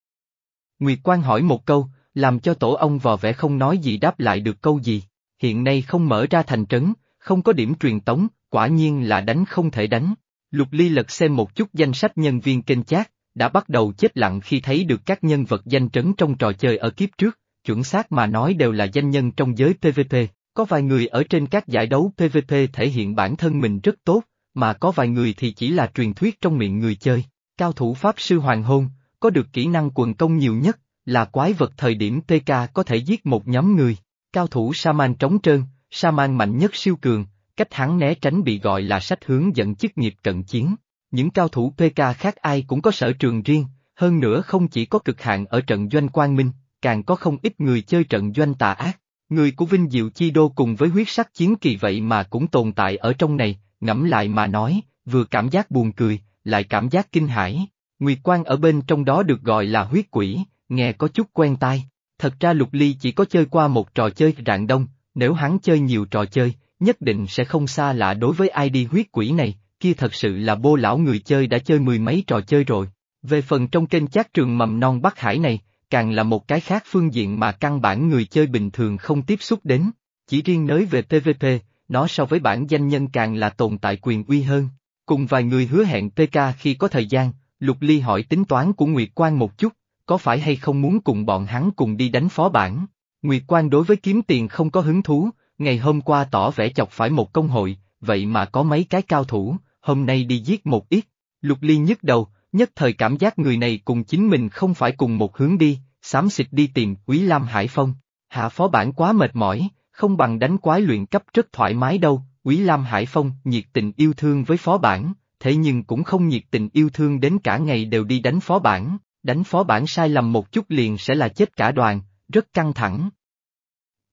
Nguyệt Quan hỏi một câu, làm cho tổ ông vò vẻ không nói gì đáp lại được câu gì. Hiện nay không mở ra thành trấn, không có điểm truyền tống, quả nhiên là đánh không thể đánh. Lục Ly lật xem một chút danh sách nhân viên kênh chat, đã bắt đầu chết lặng khi thấy được các nhân vật danh trấn trong trò chơi ở kiếp trước, chuẩn xác mà nói đều là danh nhân trong giới PvP. Có vài người ở trên các giải đấu PvP thể hiện bản thân mình rất tốt, mà có vài người thì chỉ là truyền thuyết trong miệng người chơi. Cao thủ Pháp Sư Hoàng Hôn, có được kỹ năng quần công nhiều nhất, là quái vật thời điểm TK có thể giết một nhóm người. Cao thủ Saman trống trơn, Saman mạnh nhất siêu cường, cách hắn né tránh bị gọi là sách hướng dẫn chức nghiệp cận chiến. Những cao thủ PK khác ai cũng có sở trường riêng, hơn nữa không chỉ có cực hạn ở trận doanh quang minh, càng có không ít người chơi trận doanh tà ác. Người của Vinh Diệu Chi Đô cùng với huyết sắc chiến kỳ vậy mà cũng tồn tại ở trong này, ngẫm lại mà nói, vừa cảm giác buồn cười, lại cảm giác kinh hãi. Nguyệt Quang ở bên trong đó được gọi là huyết quỷ, nghe có chút quen tai. Thật ra Lục Ly chỉ có chơi qua một trò chơi rạng đông, nếu hắn chơi nhiều trò chơi, nhất định sẽ không xa lạ đối với ai đi huyết quỷ này, kia thật sự là bô lão người chơi đã chơi mười mấy trò chơi rồi. Về phần trong kênh chat trường mầm non Bắc Hải này, càng là một cái khác phương diện mà căn bản người chơi bình thường không tiếp xúc đến. Chỉ riêng nói về PvP, nó so với bản danh nhân càng là tồn tại quyền uy hơn. Cùng vài người hứa hẹn PK khi có thời gian, Lục Ly hỏi tính toán của Nguyệt Quang một chút, có phải hay không muốn cùng bọn hắn cùng đi đánh phó bản. Nguyệt Quang đối với kiếm tiền không có hứng thú, ngày hôm qua tỏ vẻ chọc phải một công hội, vậy mà có mấy cái cao thủ, hôm nay đi giết một ít. Lục Ly nhức đầu, nhất thời cảm giác người này cùng chính mình không phải cùng một hướng đi, xám xịt đi tìm Quý Lam Hải Phong. Hạ phó bản quá mệt mỏi, không bằng đánh quái luyện cấp rất thoải mái đâu, Quý Lam Hải Phong nhiệt tình yêu thương với phó bản, thế nhưng cũng không nhiệt tình yêu thương đến cả ngày đều đi đánh phó bản, đánh phó bản sai lầm một chút liền sẽ là chết cả đoàn, rất căng thẳng.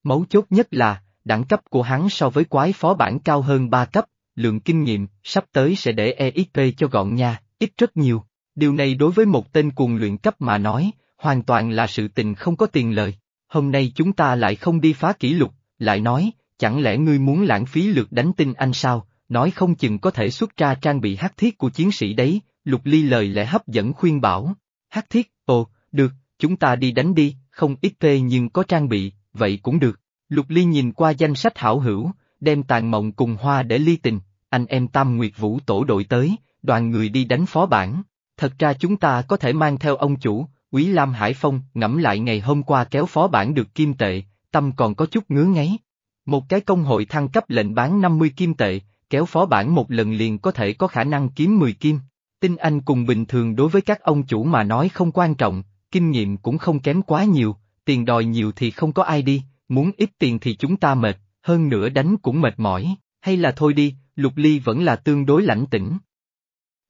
Mấu chốt nhất là, đẳng cấp của hắn so với quái phó bản cao hơn 3 cấp, lượng kinh nghiệm, sắp tới sẽ để EXP cho gọn nha, ít rất nhiều. Điều này đối với một tên cuồng luyện cấp mà nói, hoàn toàn là sự tình không có tiền lời. Hôm nay chúng ta lại không đi phá kỷ lục, lại nói, chẳng lẽ ngươi muốn lãng phí lượt đánh tin anh sao, nói không chừng có thể xuất ra trang bị hắc thiết của chiến sĩ đấy, lục ly lời lẽ hấp dẫn khuyên bảo. Hắc thiết, ồ, được, chúng ta đi đánh đi, không ít phê nhưng có trang bị, vậy cũng được. Lục ly nhìn qua danh sách hảo hữu, đem tàn mộng cùng hoa để ly tình, anh em Tam Nguyệt Vũ tổ đội tới, đoàn người đi đánh phó bản. Thật ra chúng ta có thể mang theo ông chủ, Quý Lam Hải Phong, ngẫm lại ngày hôm qua kéo phó bản được kim tệ, tâm còn có chút ngứa ngáy. Một cái công hội thăng cấp lệnh bán 50 kim tệ, kéo phó bản một lần liền có thể có khả năng kiếm 10 kim. Tin anh cùng bình thường đối với các ông chủ mà nói không quan trọng, kinh nghiệm cũng không kém quá nhiều, tiền đòi nhiều thì không có ai đi, muốn ít tiền thì chúng ta mệt, hơn nữa đánh cũng mệt mỏi, hay là thôi đi, Lục Ly vẫn là tương đối lãnh tĩnh.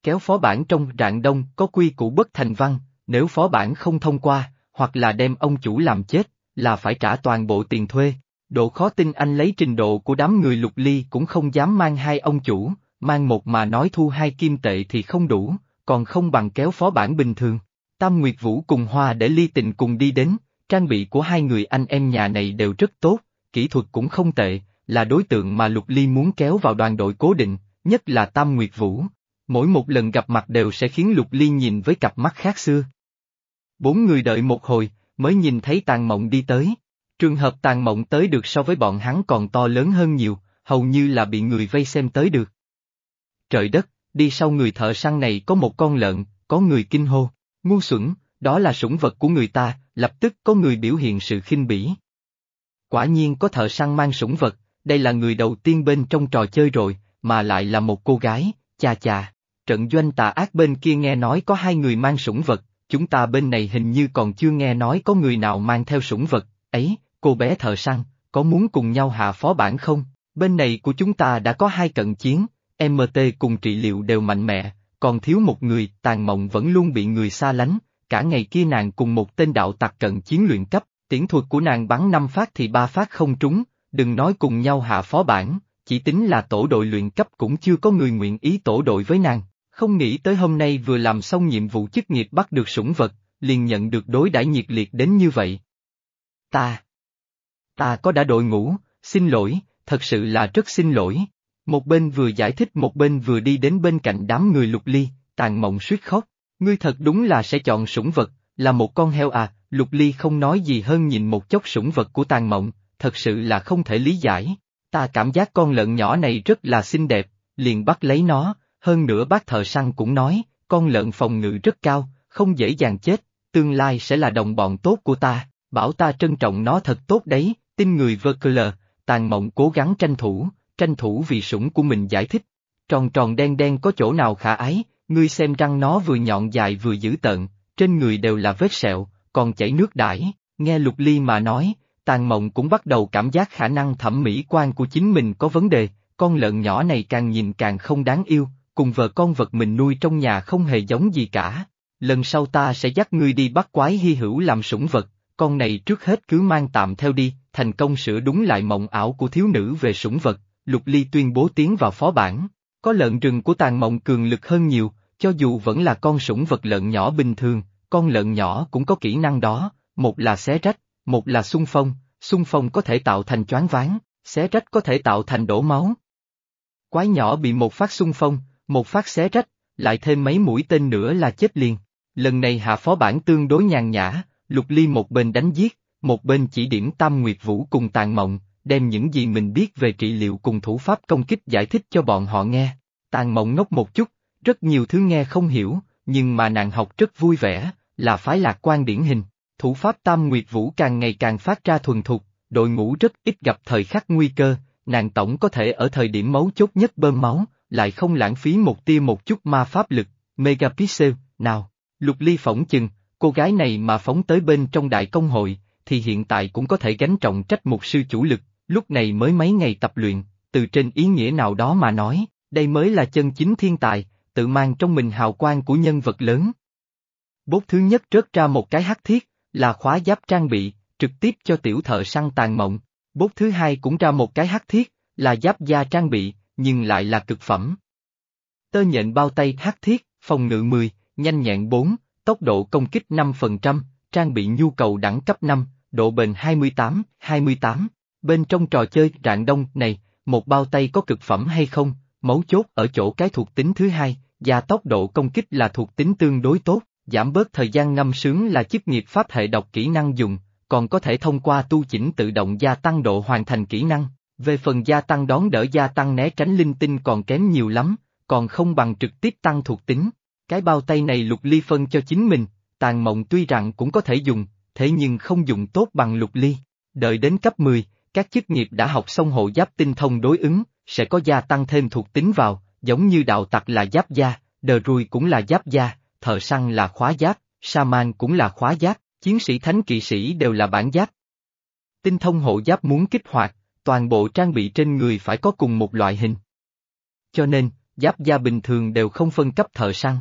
Kéo phó bản trong rạng đông có quy củ bất thành văn, nếu phó bản không thông qua, hoặc là đem ông chủ làm chết, là phải trả toàn bộ tiền thuê. Độ khó tin anh lấy trình độ của đám người lục ly cũng không dám mang hai ông chủ, mang một mà nói thu hai kim tệ thì không đủ, còn không bằng kéo phó bản bình thường. Tam Nguyệt Vũ cùng Hoa để ly tình cùng đi đến, trang bị của hai người anh em nhà này đều rất tốt, kỹ thuật cũng không tệ, là đối tượng mà Lục Ly muốn kéo vào đoàn đội cố định, nhất là Tam Nguyệt Vũ. Mỗi một lần gặp mặt đều sẽ khiến Lục Ly nhìn với cặp mắt khác xưa. Bốn người đợi một hồi, mới nhìn thấy tàn mộng đi tới. Trường hợp tàn mộng tới được so với bọn hắn còn to lớn hơn nhiều, hầu như là bị người vây xem tới được. Trời đất, đi sau người thợ săn này có một con lợn, có người kinh hô, ngu xuẩn, đó là sủng vật của người ta, lập tức có người biểu hiện sự khinh bỉ. Quả nhiên có thợ săn mang sủng vật, đây là người đầu tiên bên trong trò chơi rồi, mà lại là một cô gái, chà chà. Trận doanh tà ác bên kia nghe nói có hai người mang sủng vật, chúng ta bên này hình như còn chưa nghe nói có người nào mang theo sủng vật, ấy, cô bé thợ săn, có muốn cùng nhau hạ phó bản không? Bên này của chúng ta đã có hai cận chiến, MT cùng trị liệu đều mạnh mẽ, còn thiếu một người, tàn mộng vẫn luôn bị người xa lánh, cả ngày kia nàng cùng một tên đạo tặc cận chiến luyện cấp, tiễn thuật của nàng bắn năm phát thì ba phát không trúng, đừng nói cùng nhau hạ phó bản, chỉ tính là tổ đội luyện cấp cũng chưa có người nguyện ý tổ đội với nàng, không nghĩ tới hôm nay vừa làm xong nhiệm vụ chức nghiệp bắt được sủng vật, liền nhận được đối đãi nhiệt liệt đến như vậy. Ta, ta có đã đội ngũ, xin lỗi, thật sự là rất xin lỗi. Một bên vừa giải thích một bên vừa đi đến bên cạnh đám người lục ly, tàn mộng suýt khóc. Ngươi thật đúng là sẽ chọn sủng vật, là một con heo à, lục ly không nói gì hơn nhìn một chốc sủng vật của tàn mộng, thật sự là không thể lý giải. Ta cảm giác con lợn nhỏ này rất là xinh đẹp, liền bắt lấy nó, hơn nữa bác thợ săn cũng nói, con lợn phòng ngự rất cao, không dễ dàng chết, tương lai sẽ là đồng bọn tốt của ta, bảo ta trân trọng nó thật tốt đấy, tin người vơ lờ, tàn mộng cố gắng tranh thủ, tranh thủ vì sủng của mình giải thích. Tròn tròn đen đen có chỗ nào khả ái, ngươi xem răng nó vừa nhọn dài vừa dữ tợn, trên người đều là vết sẹo, còn chảy nước đãi, nghe lục ly mà nói, tàn mộng cũng bắt đầu cảm giác khả năng thẩm mỹ quan của chính mình có vấn đề, con lợn nhỏ này càng nhìn càng không đáng yêu, cùng vợ con vật mình nuôi trong nhà không hề giống gì cả. Lần sau ta sẽ dắt ngươi đi bắt quái hy hữu làm sủng vật, con này trước hết cứ mang tạm theo đi, thành công sửa đúng lại mộng ảo của thiếu nữ về sủng vật, Lục Ly tuyên bố tiến vào phó bản. Có lợn rừng của tàn mộng cường lực hơn nhiều, cho dù vẫn là con sủng vật lợn nhỏ bình thường, con lợn nhỏ cũng có kỹ năng đó, một là xé rách, một là xung phong, xung phong có thể tạo thành choáng váng, xé rách có thể tạo thành đổ máu. Quái nhỏ bị một phát xung phong, một phát xé rách, lại thêm mấy mũi tên nữa là chết liền. Lần này hạ phó bản tương đối nhàn nhã, Lục Ly một bên đánh giết, một bên chỉ điểm Tam Nguyệt Vũ cùng tàn mộng, đem những gì mình biết về trị liệu cùng thủ pháp công kích giải thích cho bọn họ nghe. Tàn mộng ngốc một chút, rất nhiều thứ nghe không hiểu, nhưng mà nàng học rất vui vẻ, là phái lạc quan điển hình. Thủ pháp Tam Nguyệt Vũ càng ngày càng phát ra thuần thục, đội ngũ rất ít gặp thời khắc nguy cơ, nàng tổng có thể ở thời điểm máu chốt nhất bơm máu, lại không lãng phí một tia một chút ma pháp lực, megapixel, nào. Lục Ly phỏng chừng, cô gái này mà phóng tới bên trong đại công hội, thì hiện tại cũng có thể gánh trọng trách một sư chủ lực, lúc này mới mấy ngày tập luyện, từ trên ý nghĩa nào đó mà nói, đây mới là chân chính thiên tài, tự mang trong mình hào quang của nhân vật lớn. Bốt thứ nhất rớt ra một cái hắc thiết, là khóa giáp trang bị, trực tiếp cho tiểu thợ săn tàn mộng. Bốt thứ hai cũng ra một cái hắc thiết, là giáp da trang bị, nhưng lại là cực phẩm. Tơ nhện bao tay hắc thiết, phòng ngự 10, nhanh nhẹn 4, tốc độ công kích 5%, trang bị nhu cầu đẳng cấp 5, độ bền 28, 28. Bên trong trò chơi rạng đông này, một bao tay có cực phẩm hay không, mấu chốt ở chỗ cái thuộc tính thứ hai, và tốc độ công kích là thuộc tính tương đối tốt, giảm bớt thời gian ngâm sướng là chức nghiệp pháp hệ độc kỹ năng dùng, còn có thể thông qua tu chỉnh tự động gia tăng độ hoàn thành kỹ năng. Về phần gia tăng đón đỡ gia tăng né tránh linh tinh còn kém nhiều lắm, còn không bằng trực tiếp tăng thuộc tính. Cái bao tay này lục ly phân cho chính mình, tàn mộng tuy rằng cũng có thể dùng, thế nhưng không dùng tốt bằng lục ly. Đợi đến cấp 10, các chức nghiệp đã học xong hộ giáp tinh thông đối ứng, sẽ có gia tăng thêm thuộc tính vào, giống như đạo tặc là giáp gia, đờ rùi cũng là giáp gia, thợ săn là khóa giáp, Saman cũng là khóa giáp, chiến sĩ thánh kỵ sĩ đều là bản giáp. Tinh thông hộ giáp muốn kích hoạt, toàn bộ trang bị trên người phải có cùng một loại hình. Cho nên, giáp gia bình thường đều không phân cấp thợ săn.